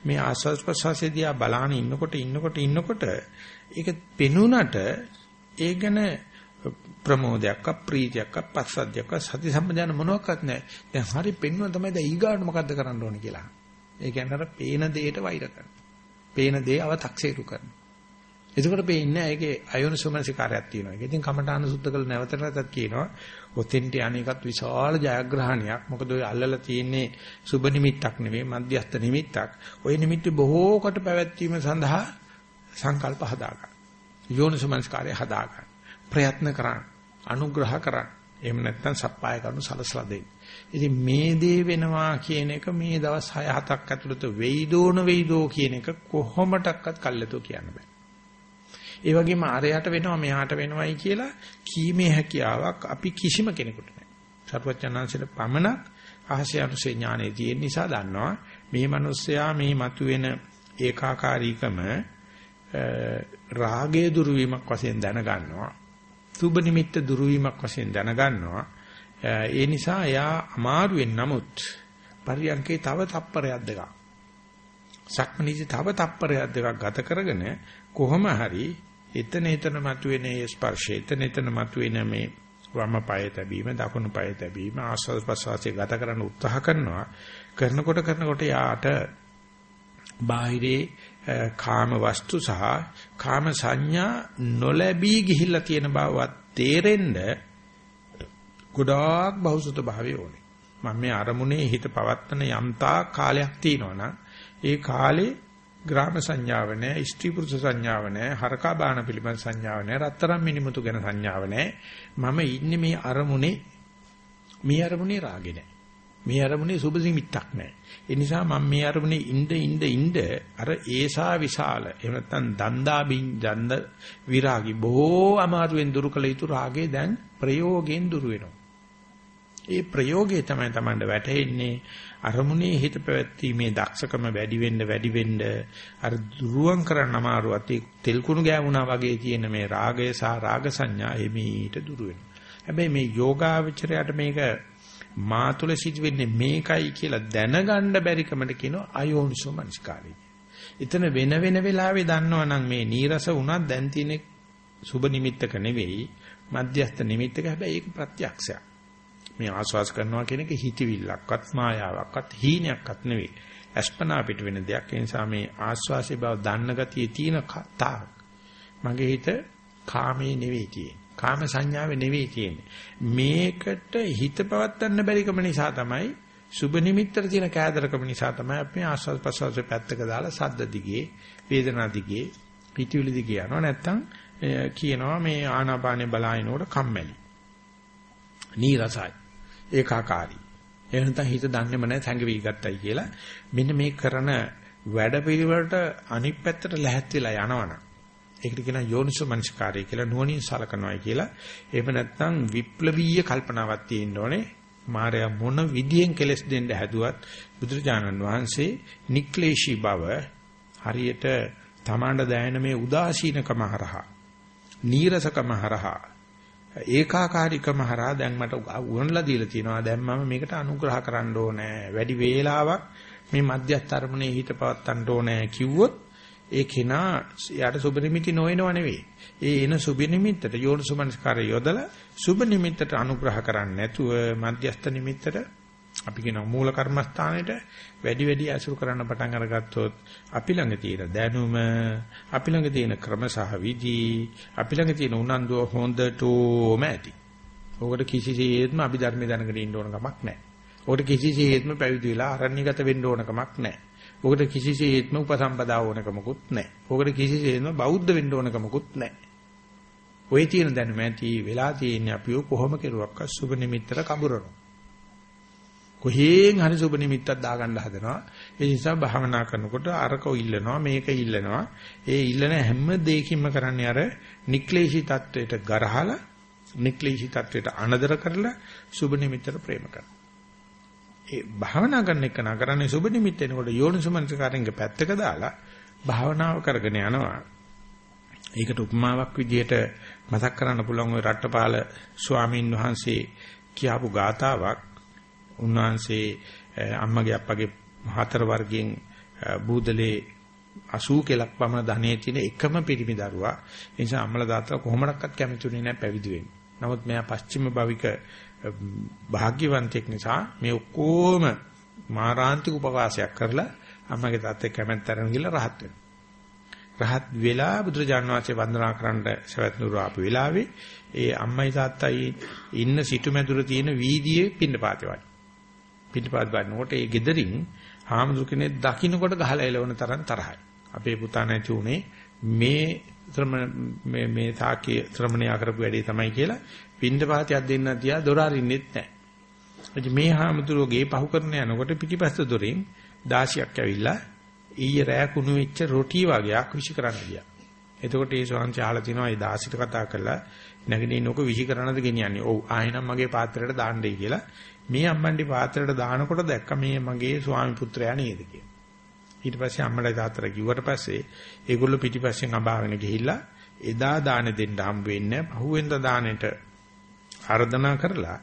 මේ ආස්වාද ප්‍රසවාසයේ දිහා බලාන ඉන්නකොට ඉන්නකොට ඉන්නකොට ඒක පෙනුනට ඒ ගැන ප්‍රමෝදයක්වත් ප්‍රීතියක්වත් පස්සද්ධියක්වත් සති සම්පජාන මොනවත් නැහැ. දැන් හරි පෙන්වන තමයි දැන් ඊගාට මොකද්ද කරන්න ඕනේ කියලා. ඒ කියන්නේ අර පේන දෙයට වෛර කරනවා. පේන දේ අව탁සේරු කරනවා. එතකොට පේන්නේ ඒකේ අයෝනිසෝමනසිකාරයක් තියෙනවා. ඒක ඉතින් කමඨාන සුද්ධ කළ නැවත නැවතත් කියනවා. ඔතෙන්ට අනේකත් විශාල ජයග්‍රහණයක්. මොකද ඔය අල්ලලා තියෙන්නේ සුබ නිමිත්තක් නෙමෙයි, මධ්‍යස්ත නිමිත්තක්. ওই නිමිති බොහෝ කොට පැවැත්වීම සඳහා සංකල්ප හදාගන්න. යෝනිසෝමනසිකාරය හදාගන්න. ප්‍රයත්න කරන්න. අනුග්‍රහ කරන්න. එහෙම නැත්නම් සප්පාය කරනු සලසලා දෙන්න. ඉතින් මේ දේ වෙනවා කියන එක මේ දවස් 6 7ක් ඇතුළත වෙයිදෝන වෙයිදෝ කියන එක කොහොමඩක්වත් කල්ලාතෝ කියන්න බෑ. ඒ වගේම අරයට වෙනවා මෙහාට වෙනවයි කියලා කීමේ හැකියාවක් අපි කිසිම කෙනෙකුට නැහැ. සර්වඥාන්සේට පමණක් ආහසේ අනුසේ ඥානෙ තියෙන නිසා දන්නවා මේ මිනිස්සයා මේ මතුවෙන ඒකාකාරීකම රාගයේ දුරු වීමක් වශයෙන් දැනගන්නවා. සුබ නිමිත්ත දුරු වීමක් වශයෙන් දැනගන්නවා. ඒ නිසා එයා අමාරුවෙන් නමුත් පරියන්කේ තව තප්පරයක් දෙකක්. සක්මනීසි තව තප්පරයක් දෙකක් ගත කරගෙන කොහොම හරි එතන එතන මතුවෙන ඒ ස්පර්ශය එතන එතන මතුවෙන මේ වම පාය තැබීම දකුණු පාය තැබීම ආස්වාද ප්‍රසවාසයේ ගත කරන්න උත්සාහ කරනවා කරනකොට කරනකොට යාට බාහිරේ කාම වස්තු සහ කාම සංඥා නොලැබී ගිහිල්ලා තියෙන බවවත් තේරෙන්න ගොඩාක් බහුසුත භාවය ඕනේ. මම මේ අරමුණේ හිත පවත්තන යම්තා කාලයක් තියෙනවනම් ඒ කාලේ ග්‍රාම සංඥාව නැහැ, ස්ත්‍රී පුරුෂ සංඥාව නැහැ, හරකා බාන පිළිබඳ සංඥාව නැහැ, රත්තරන් මිනිමුතු ගැන සංඥාව නැහැ. මම ඉන්නේ මේ අරමුණේ මේ අරමුණේ රාගේ නැහැ. මේ අරමුණේ සුබ නිමිත්තක් නැහැ. ඒ නිසා මම මේ අරමුණේ ඉඳ ඉඳ ඉඳ අර ඒසා විශාල එහෙම නැත්නම් දන්දා බින් දන්ද විරාගි බොහෝ අමාරුවෙන් දුරු කළ යුතු රාගේ දැන් ප්‍රයෝගයෙන් දුරු වෙනවා. ඒ ප්‍රයෝගය තමයි Tamanda වැටෙන්නේ අරමුණේ හිත පැවැත්ීමේ දක්ෂකම වැඩි වෙන්න වැඩි වෙන්න අර දුරුවන් කරන්න අමාරු අති තෙල් කුණු ගෑවුනා වගේ තියෙන මේ රාගය සහ රාග සංඥා එමීට දුරු වෙනවා. හැබැයි මේ යෝගාවචරයට මේක මා තුල සිදුවෙන්නේ මේකයි කියලා දැනගන්න බැරිකමට කියනවා අයෝනිසෝ මනස්කාරය. එතන වෙන වෙන වෙලාවෙ දන්නවනම් මේ නීරස වුණත් දැන් තියෙන සුබ නිමිත්තක නෙවෙයි මධ්‍යස්ථ නිමිත්තක හැබැයි ඒක ප්‍රත්‍යක්ෂයක්. මේ ආස්වාස් කරනවා කියන එක හිතවිල්ලක්වත් මායාවක්වත් හීනයක්වත් නෙවෙයි. අස්පනා පිට වෙන දෙයක්. ඒ නිසා මේ ආස්වාසේ බව දන්න ගතිය තියෙන තාක් මගේ හිත කාමයේ නෙවෙයි තියෙන්නේ. කාම සංඥාවේ නෙවෙයි තියෙන්නේ. මේකට හිත පවත්වන්න බැරිකම නිසා තමයි සුබ නිමිත්තට තියෙන කෑදරකම නිසා තමයි අපි ආස්වාද ප්‍රසවාසයේ පැත්තක දාලා සද්ද දිගේ වේදනා දිගේ පිටිවිලි දිගේ යනවා නැත්තම් කියනවා මේ ආනාපානේ බලාිනකොට කම්මැලි. නීරසයි. ඒකාකාරී. එහෙම නැත්නම් හිත දන්නේම නැහැ සංගවි ගත්තයි කියලා මෙන්න මේ කරන වැඩ පිළිවෙලට අනිත් පැත්තට ලැහැත් වෙලා යනවනම් ඒකට කියනවා යෝනිසෝ මනසිකාරය කියලා නුවණින් සලකනවායි කියලා. එහෙම නැත්නම් විප්ලවීය කල්පනාවක් තියෙන්න ඕනේ. මායя මොන විදියෙන් කෙලස් දෙන්න හැදුවත් බුදුරජාණන් වහන්සේ නික්ලේශී බව හරියට තමාණ්ඩ දැනෙන මේ උදාසීනකම හරහා නීරසකම හරහා ඒකාකාරීකම හරහා දැන් මට උගන්ලා දීලා තියෙනවා දැන් මම මේකට අනුග්‍රහ කරන්න ඕනේ වැඩි වේලාවක් මේ මධ්‍යස්ථ අරමුණේ හිත පවත්තන්න ඕනේ කිව්වොත් ඒ කෙනා යාට සුබ නිමිති නොවනව නෙවෙයි. ඒ එන සුබ නිමිත්තට යෝනිසුමනස්කාරය යොදලා සුබ නිමිත්තට අනුග්‍රහ කරන්නේ නැතුව මධ්‍යස්ථ නිමිත්තට අපි කියන මූල කර්මස්ථානෙට වැඩි වැඩි අසුර කරන්න පටන් අරගත්තොත් අපි ළඟ තියෙන දැනුම අපි ළඟ තියෙන ක්‍රම සහ විදි අපි ළඟ තියෙන උනන්දුව හොඳටම ඇති. ඕකට කිසිසේත්ම අපි ධර්මය දැනගෙන ඉන්න ඕන කමක් නැහැ. ඕකට කිසිසේත්ම පැවිදි වෙලා අරණ්‍යගත වෙන්න ඕන කමක් නැහැ. ඕකට කිසිසේත්ම උපසම්පදා ඕනකමකුත් නැහැ. ඕකට කිසිසේත්ම බෞද්ධ වෙන්න ඕනකමකුත් නැහැ. ওই තියෙන දැනුම ඇති වෙලා තියෙන්නේ අපි කොහොම කෙරුවක්ක සුබ නිමිත්තට කඹරනවා. කොහෙන් හරි සුබ නිමිත්තක් දාගන්න හදනවා. ඒ නිසා භාවනා කරනකොට අරක ඉල්ලනවා මේක ඉල්ලනවා. ඒ ඉල්ලන හැම දෙයකින්ම කරන්නේ අර නික්ලේශී தത്വයට ගරහලා නික්ලේශී தത്വයට අනදර කරලා සුබ නිමිත්තට ප්‍රේම කරනවා. ඒ භාවනා කරන එක නා කරන්නේ සුබ නිමිත්ත එනකොට යෝනිසමනසකාරංග පැත්තක දාලා භාවනාව කරගෙන යනවා. ඒකට උපමාවක් විදිහට මතක් කරන්න පුළුවන් ওই රට්ටපාල ස්වාමීන් වහන්සේ කියාපු ගාතාවක් උන්වහන්සේ අම්මගේ අප්පගේ හතර වර්ගයෙන් බූදලේ 80 කෙලක් පමණ ධනෙ තියෙන එකම පිරිමි දරුවා. ඒ නිසා අම්මලා දාතලා කොහොමඩක්වත් කැමතිුනේ නැහැ පැවිදි වෙන්න. නමුත් මෙයා පස්චිම භවික භාග්‍යවන්තයෙක් නිසා මේ ඔක්කොම මාරාන්තික උපවාසයක් කරලා අම්මගේ තාත්තේ කැමැත්තරන් ගිහලා රහත් වෙනවා. රහත් වෙලා බුදුරජාණන් වහන්සේ වන්දනා කරන්න සවැත් නුර ආපු වෙලාවේ ඒ අම්මයි තාත්තයි ඉන්න සිටුමැදුර තියෙන වීදියේ පින්නපාතේ වයි. පින්නපාත බලනකොට ඒ gederin හාමුදුර කෙනෙක් දකින්නකොට ගහලා එලවන තරම් තරහයි. අපේ පුතා නැති උනේ මේ ශ්‍රම මේ මේ තාකේ ශ්‍රමණයා කරපු වැඩේ තමයි කියලා පින්ඳ පාතියක් දෙන්න තියා දොර අරින්නෙත් නැහැ. මේ හාමුදුරුවෝ ගේ පහු කරන යනකොට පිටිපස්ස දොරෙන් 16ක් ඇවිල්ලා ඊයේ රෑ කුණු වෙච්ච රොටි වගේක් විශ් කරන්න ගියා. එතකොට ඒ ස්වාමීන් ආලා තිනවා ඒ 16ට කතා කරලා නැගිටිනකො විශ් කරනද ගෙනියන්නේ. ඔව් ආයෙනම් මගේ පාත්‍රයට දාන්නයි කියලා. මේ අම්මන්ඩි පාත්‍රයට දානකොට දැක්ක මේ මගේ ස්වාමි පුත්‍රයා නේද කියලා. ඊට පස්සේ අම්මලා තාත්තට කිව්වට පස්සේ ඒගොල්ලෝ පිටිපස්සෙන් අබාගෙන ගිහිල්ලා එදා දාන දෙන්න හම්බ වෙන්නේ පහුවෙන්ද දානෙට ආර්දනා කරලා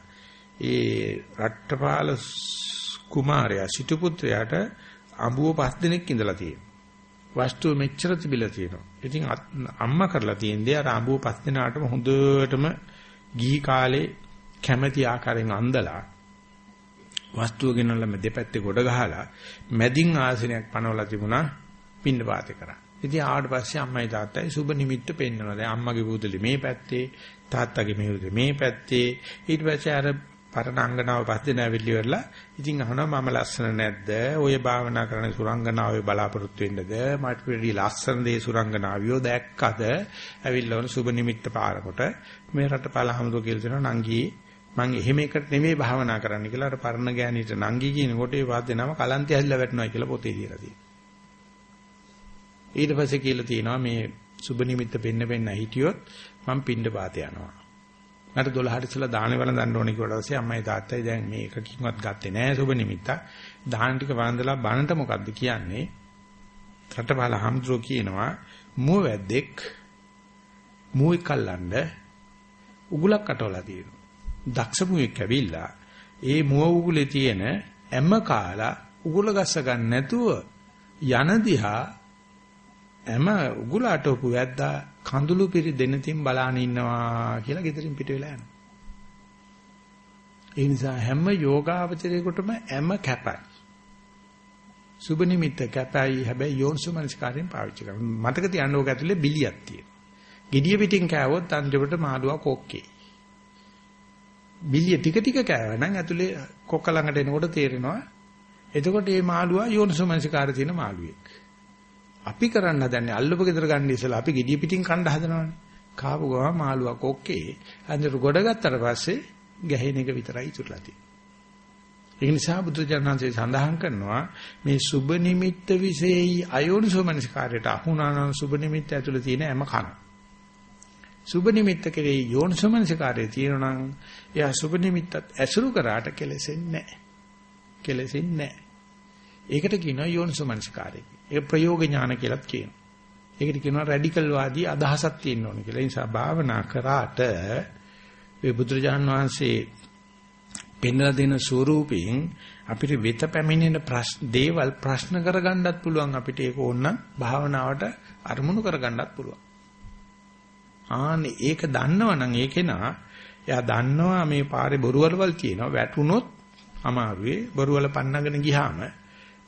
ඒ රට්ටපාල කුමාරයා සිටු පුත්‍රයාට අඹුව පස් දිනක් ඉඳලා තියෙනවා. වස්තුව මෙච්චර තිබිලා තියෙනවා. ඉතින් අම්මා කරලා තියෙන්නේ අර අඹුව පස් දිනාටම හොඳටම ගිහි කාලේ කැමැති ආකාරයෙන් අන්දලා වස්තුව ගෙනල්ලා දෙපැත්තේ ගොඩ ගහලා මැදින් ආසනයක් පනවලා තිබුණා පින්න පාතේ කරා. ඉතින් ආවට පස්සේ අම්මයි තාත්තයි සුබ නිමිත්ත පෙන්වනවා. දැන් අම්මගේ පුදුලි මේ පැත්තේ තාත්තගේ මෙහෙරේ මේ පැත්තේ ඊට පස්සේ අර පරණ අංගනාව පස්සේ නැවිලි වෙලා ඉතින් අහනවා මම ලස්සන නැද්ද? ඔය භාවනා කරන සුරංගනාවේ බලාපොරොත්තු වෙන්නද? මට පිළි ලස්සන දේ සුරංගනාවියෝ දැක්කද? ඇවිල්ලා වුණ සුබ නිමිත්ත පාරකට මේ රට පළහමුදෝ කියලා දෙනවා නංගී මං එහෙම එකට නෙමෙයි භාවනා කරන්න කියලා අර පරණ ගෑණිට නංගි කියනකොට ඒ වාද්‍ය නම කලන්තය ඇහිලා වැටෙනවා කියලා පොතේ දීලා තියෙනවා. ඊට පස්සේ කියලා තියෙනවා මේ සුබ නිමිත්ත පෙන්න පෙන්න හිටියොත් මං පින්ඩ පාත යනවා. මට 12ට ඉස්සලා දානේ වල දන්න ඕනේ කියලා පස්සේ අම්මයි තාත්තයි දැන් මේ එකකින්වත් ගත්තේ නෑ සුබ නිමිත්ත. දාන ටික වන්දලා බණට මොකද්ද කියන්නේ? රටබාල හම්දුරෝ කියනවා මුව වැද්දෙක් මුවෙක් කල්ලන්න උගුලක් අටවලා තියෙනවා. දක්ෂ මුවෙක් ඇවිල්ලා ඒ මුව උගුලේ තියෙන ඇම කාලා උගුල ගස්ස ගන්න නැතුව යන දිහා ඇම උගුල අටවපු වැද්දා කඳුළු පිරි දෙනතින් බලාන ඉන්නවා කියලා ගෙදරින් පිට වෙලා යනවා. ඒ නිසා හැම යෝගාවචරයකටම ඇම කැපයි. සුබ නිමිත්ත කැපයි හැබැයි යෝන්සුමනස්කාරයෙන් පාවිච්චි කරනවා. මතක තියාගන්න ඕක ඇතුලේ බිලියක් තියෙනවා. gediya පිටින් කෑවොත් අන්තිමට මාළුවා කොක්කේ. බිලිය ටික ටික කෑවා නම් ඇතුලේ කොක්ක ළඟට එනකොට තේරෙනවා. එතකොට මේ මාළුවා යෝන්සුමනස්කාරය තියෙන මාළුවෙක්. අපි කරන්න හදන්නේ අල්ලපු ගෙදර ගන්න ඉස්සලා අපි gediya පිටින් කණ්ඩ හදනවනේ. කාපු ගම මාළුවා කොක්කේ අන්තිමට ගොඩ ගත්තට පස්සේ ගැහෙන එක විතරයි ඉතුරුලා තියෙන්නේ. ඒ නිසා බුදුජානන්සේ සඳහන් කරනවා මේ සුබ නිමිත්ත විශේෂයි අයෝනිසෝමනස්කාරයට අහුණානම් සුබ නිමිත්ත ඇතුළේ තියෙන හැම කන. සුබ නිමිත්ත කෙරේ යෝනිසෝමනස්කාරයේ තියෙනවා නම් එයා සුබ නිමිත්තත් ඇසුරු කරාට කෙලෙසෙන්නේ නැහැ. කෙලෙසෙන්නේ නැහැ. ඒකට කියනවා යෝනිසෝමනස්කාරය. ඒක ප්‍රයෝග ඥාන කියලාත් කියනවා. ඒකට කියනවා රැඩිකල් වාදී අදහසක් තියෙන්න ඕන කියලා. ඒ නිසා භාවනා කරාට ඒ බුදුරජාන් වහන්සේ පෙන්වලා දෙන ස්වරූපයෙන් අපිට වෙත පැමිණෙන ප්‍රශ්න දේවල් ප්‍රශ්න කරගන්නත් පුළුවන් අපිට ඒක ඕන භාවනාවට අරමුණු කරගන්නත් පුළුවන්. ආනේ ඒක දන්නවනම් ඒකේනා එයා දන්නවා මේ පාරේ බොරුවලවල් තියෙනවා වැටුනොත් අමාරුවේ බොරුවල පන්නගෙන ගියාම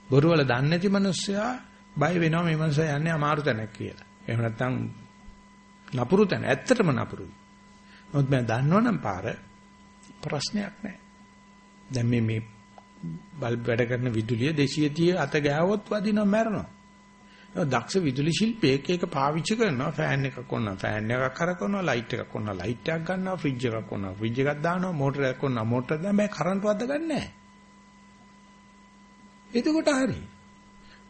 බොරුවල දන්නේ නැති මිනිස්සයා බය වෙනවා මේ මිනිස්සයා යන්නේ අමාරු තැනක් කියලා. එහෙම නැත්නම් නපුරු තැන. ඇත්තටම නපුරුයි. නමුත් මම දන්නවනම් පාර ප්‍රශ්නයක් නැහැ. දැන් මේ මේ බල්බ් වැඩ කරන විදුලිය 230 අත ගෑවොත් වදිනවා මැරෙනවා. දක්ෂ විදුලි ශිල්පියෙක් ඒක පාවිච්චි කරනවා ෆෑන් එකක් ඔන්න ෆෑන් එකක් කරකවනවා ලයිට් එකක් ඔන්න ලයිට් එකක් ගන්නවා ෆ්‍රිජ් එකක් ඔන්න ෆ්‍රිජ් එකක් දානවා මෝටර එකක් ඔන්න මෝටර දාන බෑ කරන්ට් වද්ද ගන්නෑ. එතකොට හරි.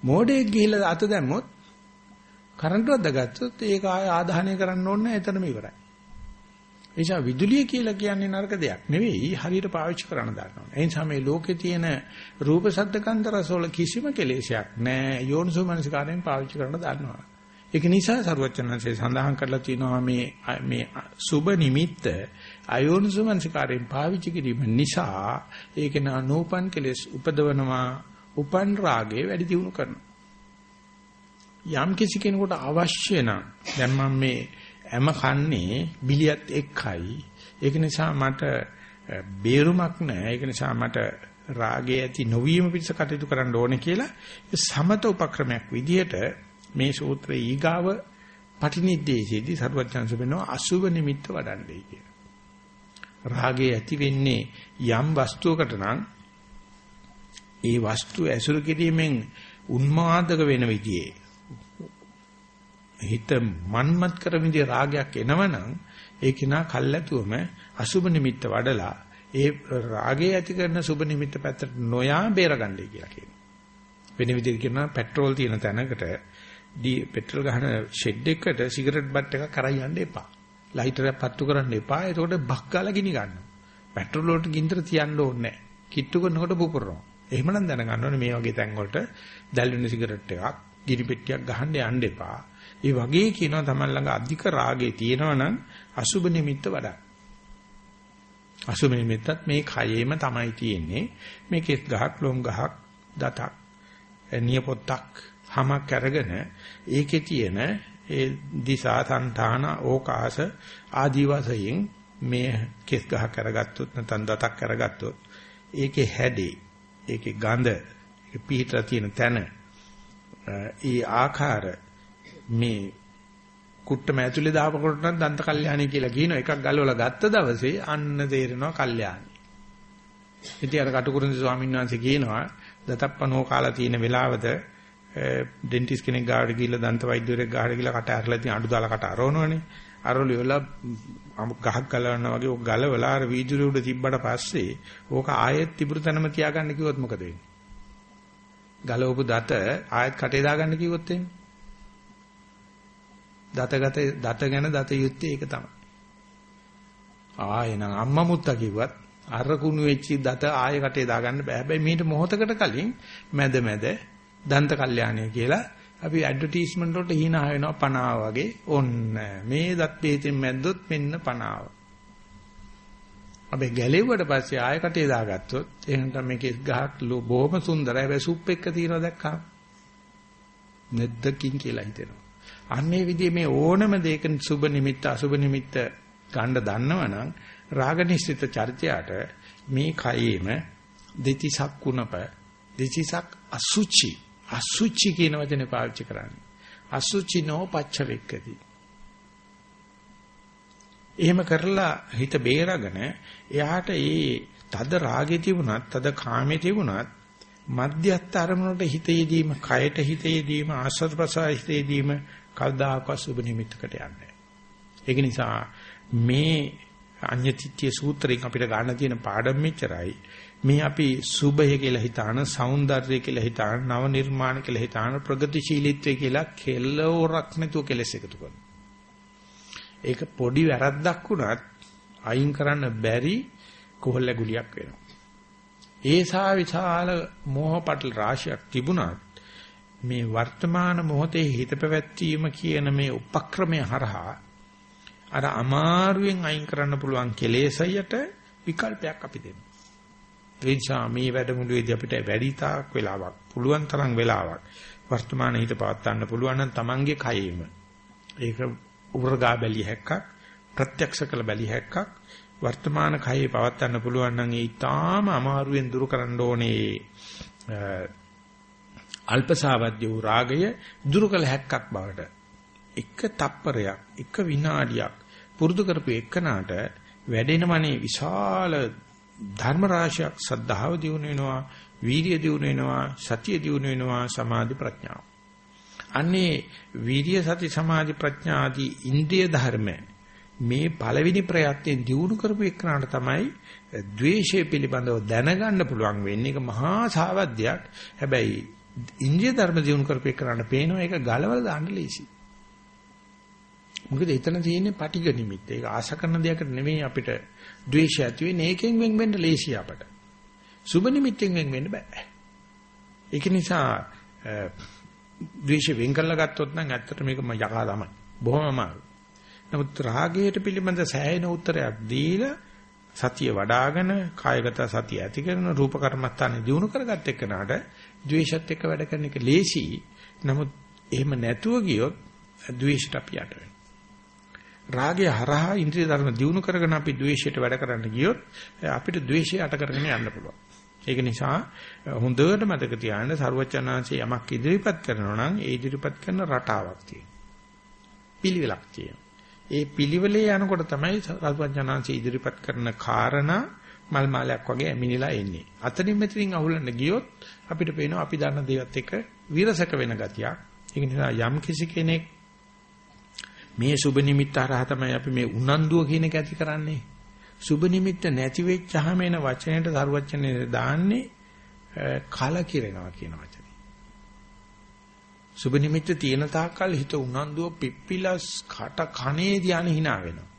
මෝඩෙක් ගිහිල්ලා අත දැම්මොත් කරන්ට් වද්ද ගත්තොත් ඒක ආය ආදාහනය කරන්න ඕනේ නැහැ එතනම ඉවරයි. නිසා විදුලිය කියලා කියන්නේ නරක දෙයක් නෙවෙයි හරියට පාවිච්චි කරන්න දන්නවා. ඒ නිසා මේ ලෝකේ තියෙන රූප ශබ්ද ගන්ධ රස වල කිසිම කෙලෙසයක් නැහැ. යෝනිසෝ මනසිකාරයෙන් පාවිච්චි කරන්න දන්නවා. ඒක නිසා සරුවචනන්සේ සඳහන් කරලා තියෙනවා මේ මේ සුබ නිමිත්ත අයෝනිසෝ මනසිකාරයෙන් පාවිච්චි කිරීම නිසා ඒක නූපන් කෙලෙස් උපදවනවා උපන් රාගේ වැඩි දියුණු කරනවා. යම් කිසි කෙනෙකුට අවශ්‍ය නම් දැන් මම මේ හැම කන්නේ බිලියත් එක්කයි. ඒක නිසා මට බේරුමක් නැහැ. ඒක නිසා මට රාගය ඇති නොවීම පිණිස කටයුතු කරන්න ඕනේ කියලා සමත උපක්‍රමයක් විදිහට මේ සූත්‍රයේ ඊගාව පටිනිද්දේශයේදී සරුවචන්ස වෙනවා අසුබ නිමිත්ත වඩන්නේ කියලා. රාගය ඇති වෙන්නේ යම් වස්තුවකට නම් ඒ වස්තුව ඇසුරු කිරීමෙන් උන්මාදක වෙන විදිහේ හිත මන්මත් කරමින් රාගයක් එනවනම් ඒ කිනා කල්ැතුවම අසුබ නිමිත්ත වඩලා ඒ රාගය ඇති කරන සුබ නිමිත්ත පැත්තට නොයා බේරගන්නයි කියලා කියනවා. වෙන විදිහට කියනවා පෙට්‍රෝල් තියෙන තැනකට ඩී පෙට්‍රල් ගහන ෂෙඩ් එකකට සිගරට් බට් එකක් කරන් යන්න එපා. ලයිටරයක් පත්තු කරන්න එපා. එතකොට බක් ගාලා ගිනි ගන්නවා. පෙට්‍රෝල් වලට ගින්දර තියන්න ඕනේ නැහැ. කිට්ටු කරනකොට පුපුරනවා. එහෙමනම් දැනගන්න ඕනේ මේ වගේ තැන් වලට දැල්වෙන සිගරට් එකක් ගිනි පෙට්ටියක් ගහන්න යන්න එපා. ඒ වගේ කියනවා Taman ළඟ අධික රාගය තියෙනවා නම් අසුබ නිමිත්ත වඩා. අසුබ නිමිත්තත් මේ කයෙම තමයි තියෙන්නේ. මේ කෙස් ගහක්, ලොම් ගහක්, දතක්, නියපොත්තක්, හමක් අරගෙන ඒකේ තියෙන ඒ දිසා సంతාන ඕකාස ආදි වශයෙන් මේ කෙස් ගහක් අරගත්තොත් නැත්නම් දතක් අරගත්තොත් ඒකේ හැඩේ, ඒකේ ගඳ, ඒක පිහිටලා තියෙන තැන, ඒ ආකාර මේ කුට්ටම ඇතුලේ දාපකොට නම් දන්ත කල්යාණි කියලා කියන එකක් ගලවලා ගත්ත දවසේ අන්න තේරෙනවා කල්යාණි. ඉතින් අර කටුකුරුන්දි ස්වාමීන් වහන්සේ කියනවා දතප්පනෝ කාලා තියෙන වෙලාවද ඩෙන්ටිස් කෙනෙක් ගාවට ගිහිල්ලා දන්ත වෛද්‍යවරයෙක් ගාවට ගිහිල්ලා කට ඇරලා ඉතින් අඩු දාලා කට අරවනවනේ. අරලි වල ගහක් ගලවනවා වගේ ඔක ගලවලා අර වීදුරු උඩ තිබ්බට පස්සේ ඕක ආයෙත් තිබුරු තැනම තියාගන්න කිව්වොත් මොකද වෙන්නේ? ගලවපු දත ආයෙත් කටේ දාගන්න කිව්වොත් එන්නේ. දතගත දත ගැන දත යුත්තේ ඒක තමයි. ආයෙනම් අම්මා මුත්තා කිව්වත් අර කුණු වෙච්ච දත ආයෙ කටේ දාගන්න බෑ. හැබැයි මීට මොහොතකට කලින් මැද මැද දන්ත කල්යාණය කියලා අපි ඇඩ්වර්ටයිස්මන්ට් වලට hina වෙනවා පනාව වගේ. ඔන්න මේ දත් බේතෙන් මැද්දොත් මෙන්න පනාව. අපි ගැලෙව්වට පස්සේ ආයෙ කටේ දාගත්තොත් එහෙනම් මේකේ ගහක් බොහොම සුන්දරයි. හැබැයි සුප් එක තියෙනවා දැක්කම නැද්දකින් කියලා හිතෙනවා. අන්නේ විදිහේ මේ ඕනම දෙයක සුබ නිමිත්ත අසුබ නිමිත්ත ගන්න දන්නවනම් රාගනිශ්චිත චර්චයට මේ කයේම දෙතිසක් කුණප දෙතිසක් අසුචි අසුචි කියන වචනේ පාවිච්චි කරන්නේ. අසුචිනෝ පච්චවෙක්කති. එහෙම කරලා හිත බේරගෙන එයාට ඒ තද රාගේ තිබුණත් තද කාමේ තිබුණත් මධ්‍යස්ථ අරමුණට හිත යෙදීම, කයට හිත යෙදීම, ආස්වාද ප්‍රසආර හිත යෙදීම කවදාකවත් සුබ නිමිත්තකට යන්නේ ඒක නිසා මේ අඤ්ඤතිත්‍ය සූත්‍රයෙන් අපිට ගන්න තියෙන පාඩම මෙච්චරයි. මේ අපි සුභය කියලා හිතාන, సౌందර්යය කියලා හිතාන, නව නිර්මාණ කියලා හිතාන, ප්‍රගතිශීලීත්වය කියලා කෙලවරක් නැතුව කෙලස් එකතු කරනවා. ඒක පොඩි වැරද්දක් වුණත් අයින් කරන්න බැරි කොහොල්ල ගුලියක් වෙනවා. ඒසා විශාල මෝහ පටල රාශියක් තිබුණත් මේ වර්තමාන මොහොතේ හිත පැවැත්වීම කියන මේ උපක්‍රමය හරහා අර අමාරුවෙන් අයින් කරන්න පුළුවන් කෙලෙසයට විකල්පයක් අපි දෙනවා. ඒ නිසා මේ වැඩමුළුවේදී අපිට වැඩි තාක් වෙලාවක් පුළුවන් තරම් වෙලාවක් වර්තමාන හිත පවත්වන්න පුළුවන් නම් Tamange කයෙම. ඒක උරගා බැලිය හැක්කක් ප්‍රත්‍යක්ෂ කළ බැලිය හැක්කක් වර්තමාන කයේ පවත්වන්න පුළුවන් නම් ඒ ඊටාම අමාරුවෙන් දුරු කරන්න ඕනේ අල්පසාවද්‍ය වූ රාගය දුරු කළ හැක්කක් බවට එක තප්පරයක් එක විනාඩියක් පුරුදු කරපු එකනට වැඩෙනමනේ විශාල ධර්ම රාශියක් සද්ධාව දිනු වෙනවා වීර්ය දිනු වෙනවා සතිය දිනු වෙනවා සමාධි ප්‍රඥාව. අන්නේ වීර්ය සති සමාධි ප්‍රඥා ආදී ඉන්ද්‍රිය ධර්ම මේ පළවෙනි ප්‍රයත්නයෙන් දිනු කරපු එකනට තමයි ද්වේෂය පිළිබඳව දැනගන්න පුළුවන් වෙන්නේ. ඒක මහා සාවද්‍යයක් හැබැයි ඉන්ද්‍රිය ධර්ම දිනු කරපු එකනට පේනවා ඒක ගලවලා දාන්න ලේසියි. මොකද එතන තියෙන්නේ පටිඝ නිමිත්ත. ඒක ආශ කරන දෙයකට නෙමෙයි අපිට ද්වේෂය ඇති වෙන්නේ. ඒකෙන් වෙන් වෙන්න ලේසි අපට. සුබ නිමිත්තෙන් වෙන් වෙන්න බෑ. ඒක නිසා ද්වේෂ වෙන් කරලා ගත්තොත් නම් ඇත්තට මේක යකා තමයි. බොහොම අමාරුයි. නමුත් රාගයට පිළිබඳ සෑහෙන උත්තරයක් දීලා සතිය වඩ아가න කායගත සතිය ඇති කරන රූප කර්මස්ථානේ දිනු කරගත්ත එක්කනට ද්වේෂත් එක්ක වැඩ කරන එක ලේසි. නමුත් එහෙම නැතුව ගියොත් ද්වේෂට අපි යට වෙනවා. රාගය හරහා ඉන්ද්‍රිය ධර්ම දියුණු කරගෙන අපි ද්වේෂයට වැඩ කරන්න ගියොත් අපිට ද්වේෂය අට කරගෙන යන්න පුළුවන්. ඒක නිසා හොඳට මතක තියාගන්න ਸਰවචනාංශය යමක් ඉදිරිපත් කරනවා නම් ඒ ඉදිරිපත් කරන රටාවක් තියෙනවා. පිළිවෙලක් තියෙනවා. ඒ පිළිවෙලේ යනකොට තමයි ਸਰවචනාංශය ඉදිරිපත් කරන කාරණා මල් මාලයක් වගේ ඇමිනිලා එන්නේ. අතනින් මෙතනින් අහුලන්න ගියොත් අපිට පේනවා අපි දන්න දේවත් එක්ක විරසක වෙන ගතියක්. ඒ නිසා යම් කිසි කෙනෙක් මේ සුබ නිමිත්ත හරහා තමයි අපි මේ උනන්දුව කියන එක ඇති කරන්නේ. සුබ නිමිත්ත නැති වෙච්චාම එන වචනයට සරුවචනේ දාන්නේ කලකිරෙනවා කියන වචනේ. සුබ නිමිත්ත තියෙන තාක්කල් හිත උනන්දුව පිප්පිලස් කට කනේ ධාන hina වෙනවා.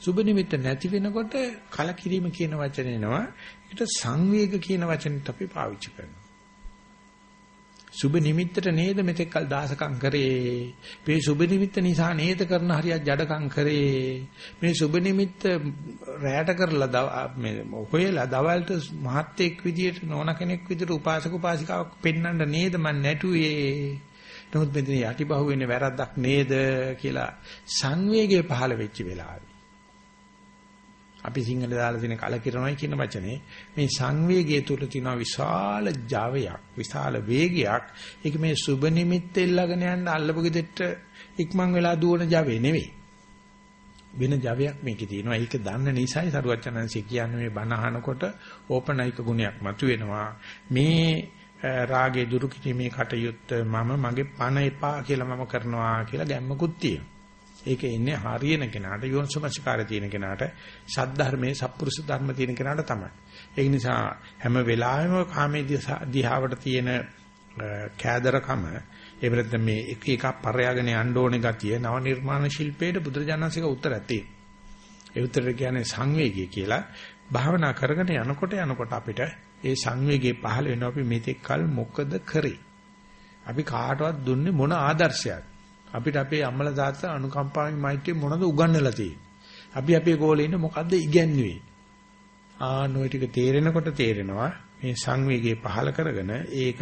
සුබ නිමිත්ත නැති වෙනකොට කලකිරීම කියන වචනේ එනවා. ඒකට සංවේග කියන වචනෙත් අපි පාවිච්චි කරනවා. සුබ නිමිත්තට නේද මෙතෙක් කල් දාසකම් කරේ. මේ සුබ නිමිත්ත නිසා නේද කරන හරියක් ජඩකම් කරේ. මේ සුබ නිමිත්ත රැයට කරලා මේ හොයලා දවල්ට මහත්ෙක් විදියට නෝන කෙනෙක් විදියට උපාසක උපාසිකාවක් පෙන්වන්න නේද මන් නැටුවේ. නමුත් මෙතන යටිබහුව වෙන්නේ වැරද්දක් නේද කියලා සංවේගය පහළ වෙච්ච වෙලාවේ අපි සිංහල දාලා තියෙන කලකිරණයි කියන වචනේ මේ සංවේගය තුල තියෙන විශාල ජවයක් විශාල වේගයක්. ඒක මේ සුබ නිමිත්ත එල්ලගෙන යන්න අල්ලපු ගෙදෙට්ට ඉක්මන් වෙලා දුවන ජවේ නෙවෙයි. වෙන ජවයක් මේකේ තියෙනවා. ඒක දන්න නිසායි සරුවචනන්සේ කියන්නේ මේ බණ අහනකොට ඕපනයික ගුණයක් මතුවෙනවා. මේ රාගේ දුරු කිරීමේ කටයුත්ත මම මගේ පණ එපා කියලා මම කරනවා කියලා ගැම්මකුත් තියෙනවා. ඒක එන්නේ හරියන කෙනාට යෝනිසමස්කාරය තියෙන කෙනාට සද්ධර්මයේ සත්පුරුෂ ධර්ම තියෙන කෙනාට තමයි. ඒ නිසා හැම වෙලාවෙම කාමයේ දිහාවට තියෙන කෑදරකම එහෙම නැත්නම් මේ එක එක පරයාගෙන යන්න ඕනේ ගතිය නව නිර්මාණ ශිල්පයේ බුදුරජාණන්සේක උත්තරයක් තියෙනවා. ඒ උත්තරය කියන්නේ සංවේගය කියලා. භාවනා කරගෙන යනකොට යනකොට අපිට ඒ සංවේගයේ පහළ වෙනවා අපි මෙතෙක් කල මොකද කරේ? අපි කාටවත් දුන්නේ මොන ආදර්ශයක්? අපිට අපේ අම්මලා තාත්තා අනුකම්පාවෙන් මෛත්‍රිය මොනවද උගන්වලා තියෙන්නේ? අපි අපේ ගෝලේ ඉන්න මොකද්ද ඉගැන්වුවේ? ආනෝයි ටික තේරෙනකොට තේරෙනවා මේ සංවේගයේ පහළ කරගෙන ඒක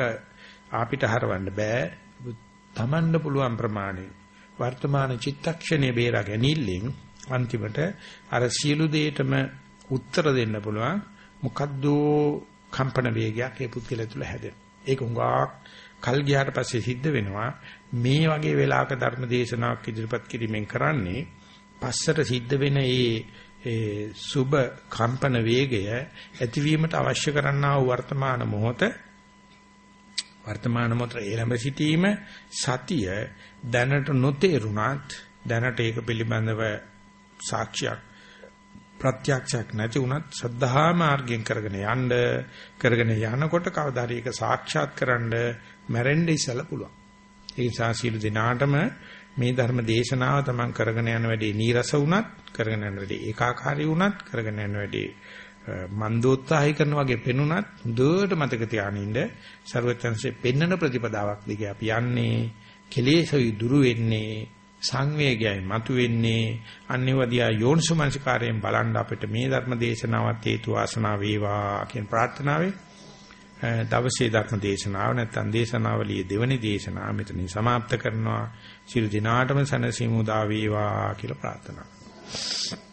අපිට හරවන්න බෑ. තමන්ට පුළුවන් ප්‍රමාණය වර්තමාන චිත්තක්ෂණයේ බේරා ගැනීමෙන් අන්තිමට අර සියලු දෙයටම උත්තර දෙන්න පුළුවන් මොකද්ද කම්පන වේගයක් ඒ පුද්ගලයා තුළ හැදෙන. ඒක හුඟක් කල් ගියාට පස්සේ සිද්ධ වෙනවා මේ වගේ වෙලාවක ධර්ම දේශනාවක් ඉදිරිපත් කිරීමෙන් කරන්නේ පස්සට සිද්ධ වෙන ඒ සුබ කම්පන වේගය ඇතිවීමට අවශ්‍ය කරන්නා වූ වර්තමාන මොහොත වර්තමාන මොහොත එළඹ සිටීම සතිය දැනට නොතේරුණත් දැනට ඒක පිළිබඳව සාක්ෂියක් ප්‍රත්‍යක්ෂයක් නැති වුණත් සද්ධා මාර්ගයෙන් කරගෙන යන්න කරගෙන යනකොට කවදා හරි ඒක සාක්ෂාත් කරන්න මැරෙන්න ඉස්සලා පුළුවන්. ඒ නිසා සීල දිනාටම මේ ධර්ම දේශනාව තමන් කරගෙන යන වැඩේ නීරස වුණත් කරගෙන යන වැඩේ ඒකාකාරී වුණත් කරගෙන යන වැඩේ මන්දෝත්සාහය කරන වගේ පෙනුනත් හොඳට මතක තියාගෙන ඉන්න ਸਰවඥන්සේ පෙන්නන ප්‍රතිපදාවක් දිගේ අපි යන්නේ කෙලෙසයි දුරු වෙන්නේ සංවේගයයි මතුවෙන්නේ අන්‍යවදියා යෝනිසමනසිකාරයෙන් බලන් අපිට මේ ධර්ම දේශනාවත් හේතු වාසනා වේවා කියන ප්‍රාර්ථනාවෙන් දවසේ ධර්ම දේශනාව නැත්නම් දේශනාවලියේ දෙවැනි දේශනාව මෙතනින් સમાપ્ત කරනවා. සියලු දිනාටම සනසිමු දා වේවා කියලා ප්‍රාර්ථනා කරනවා.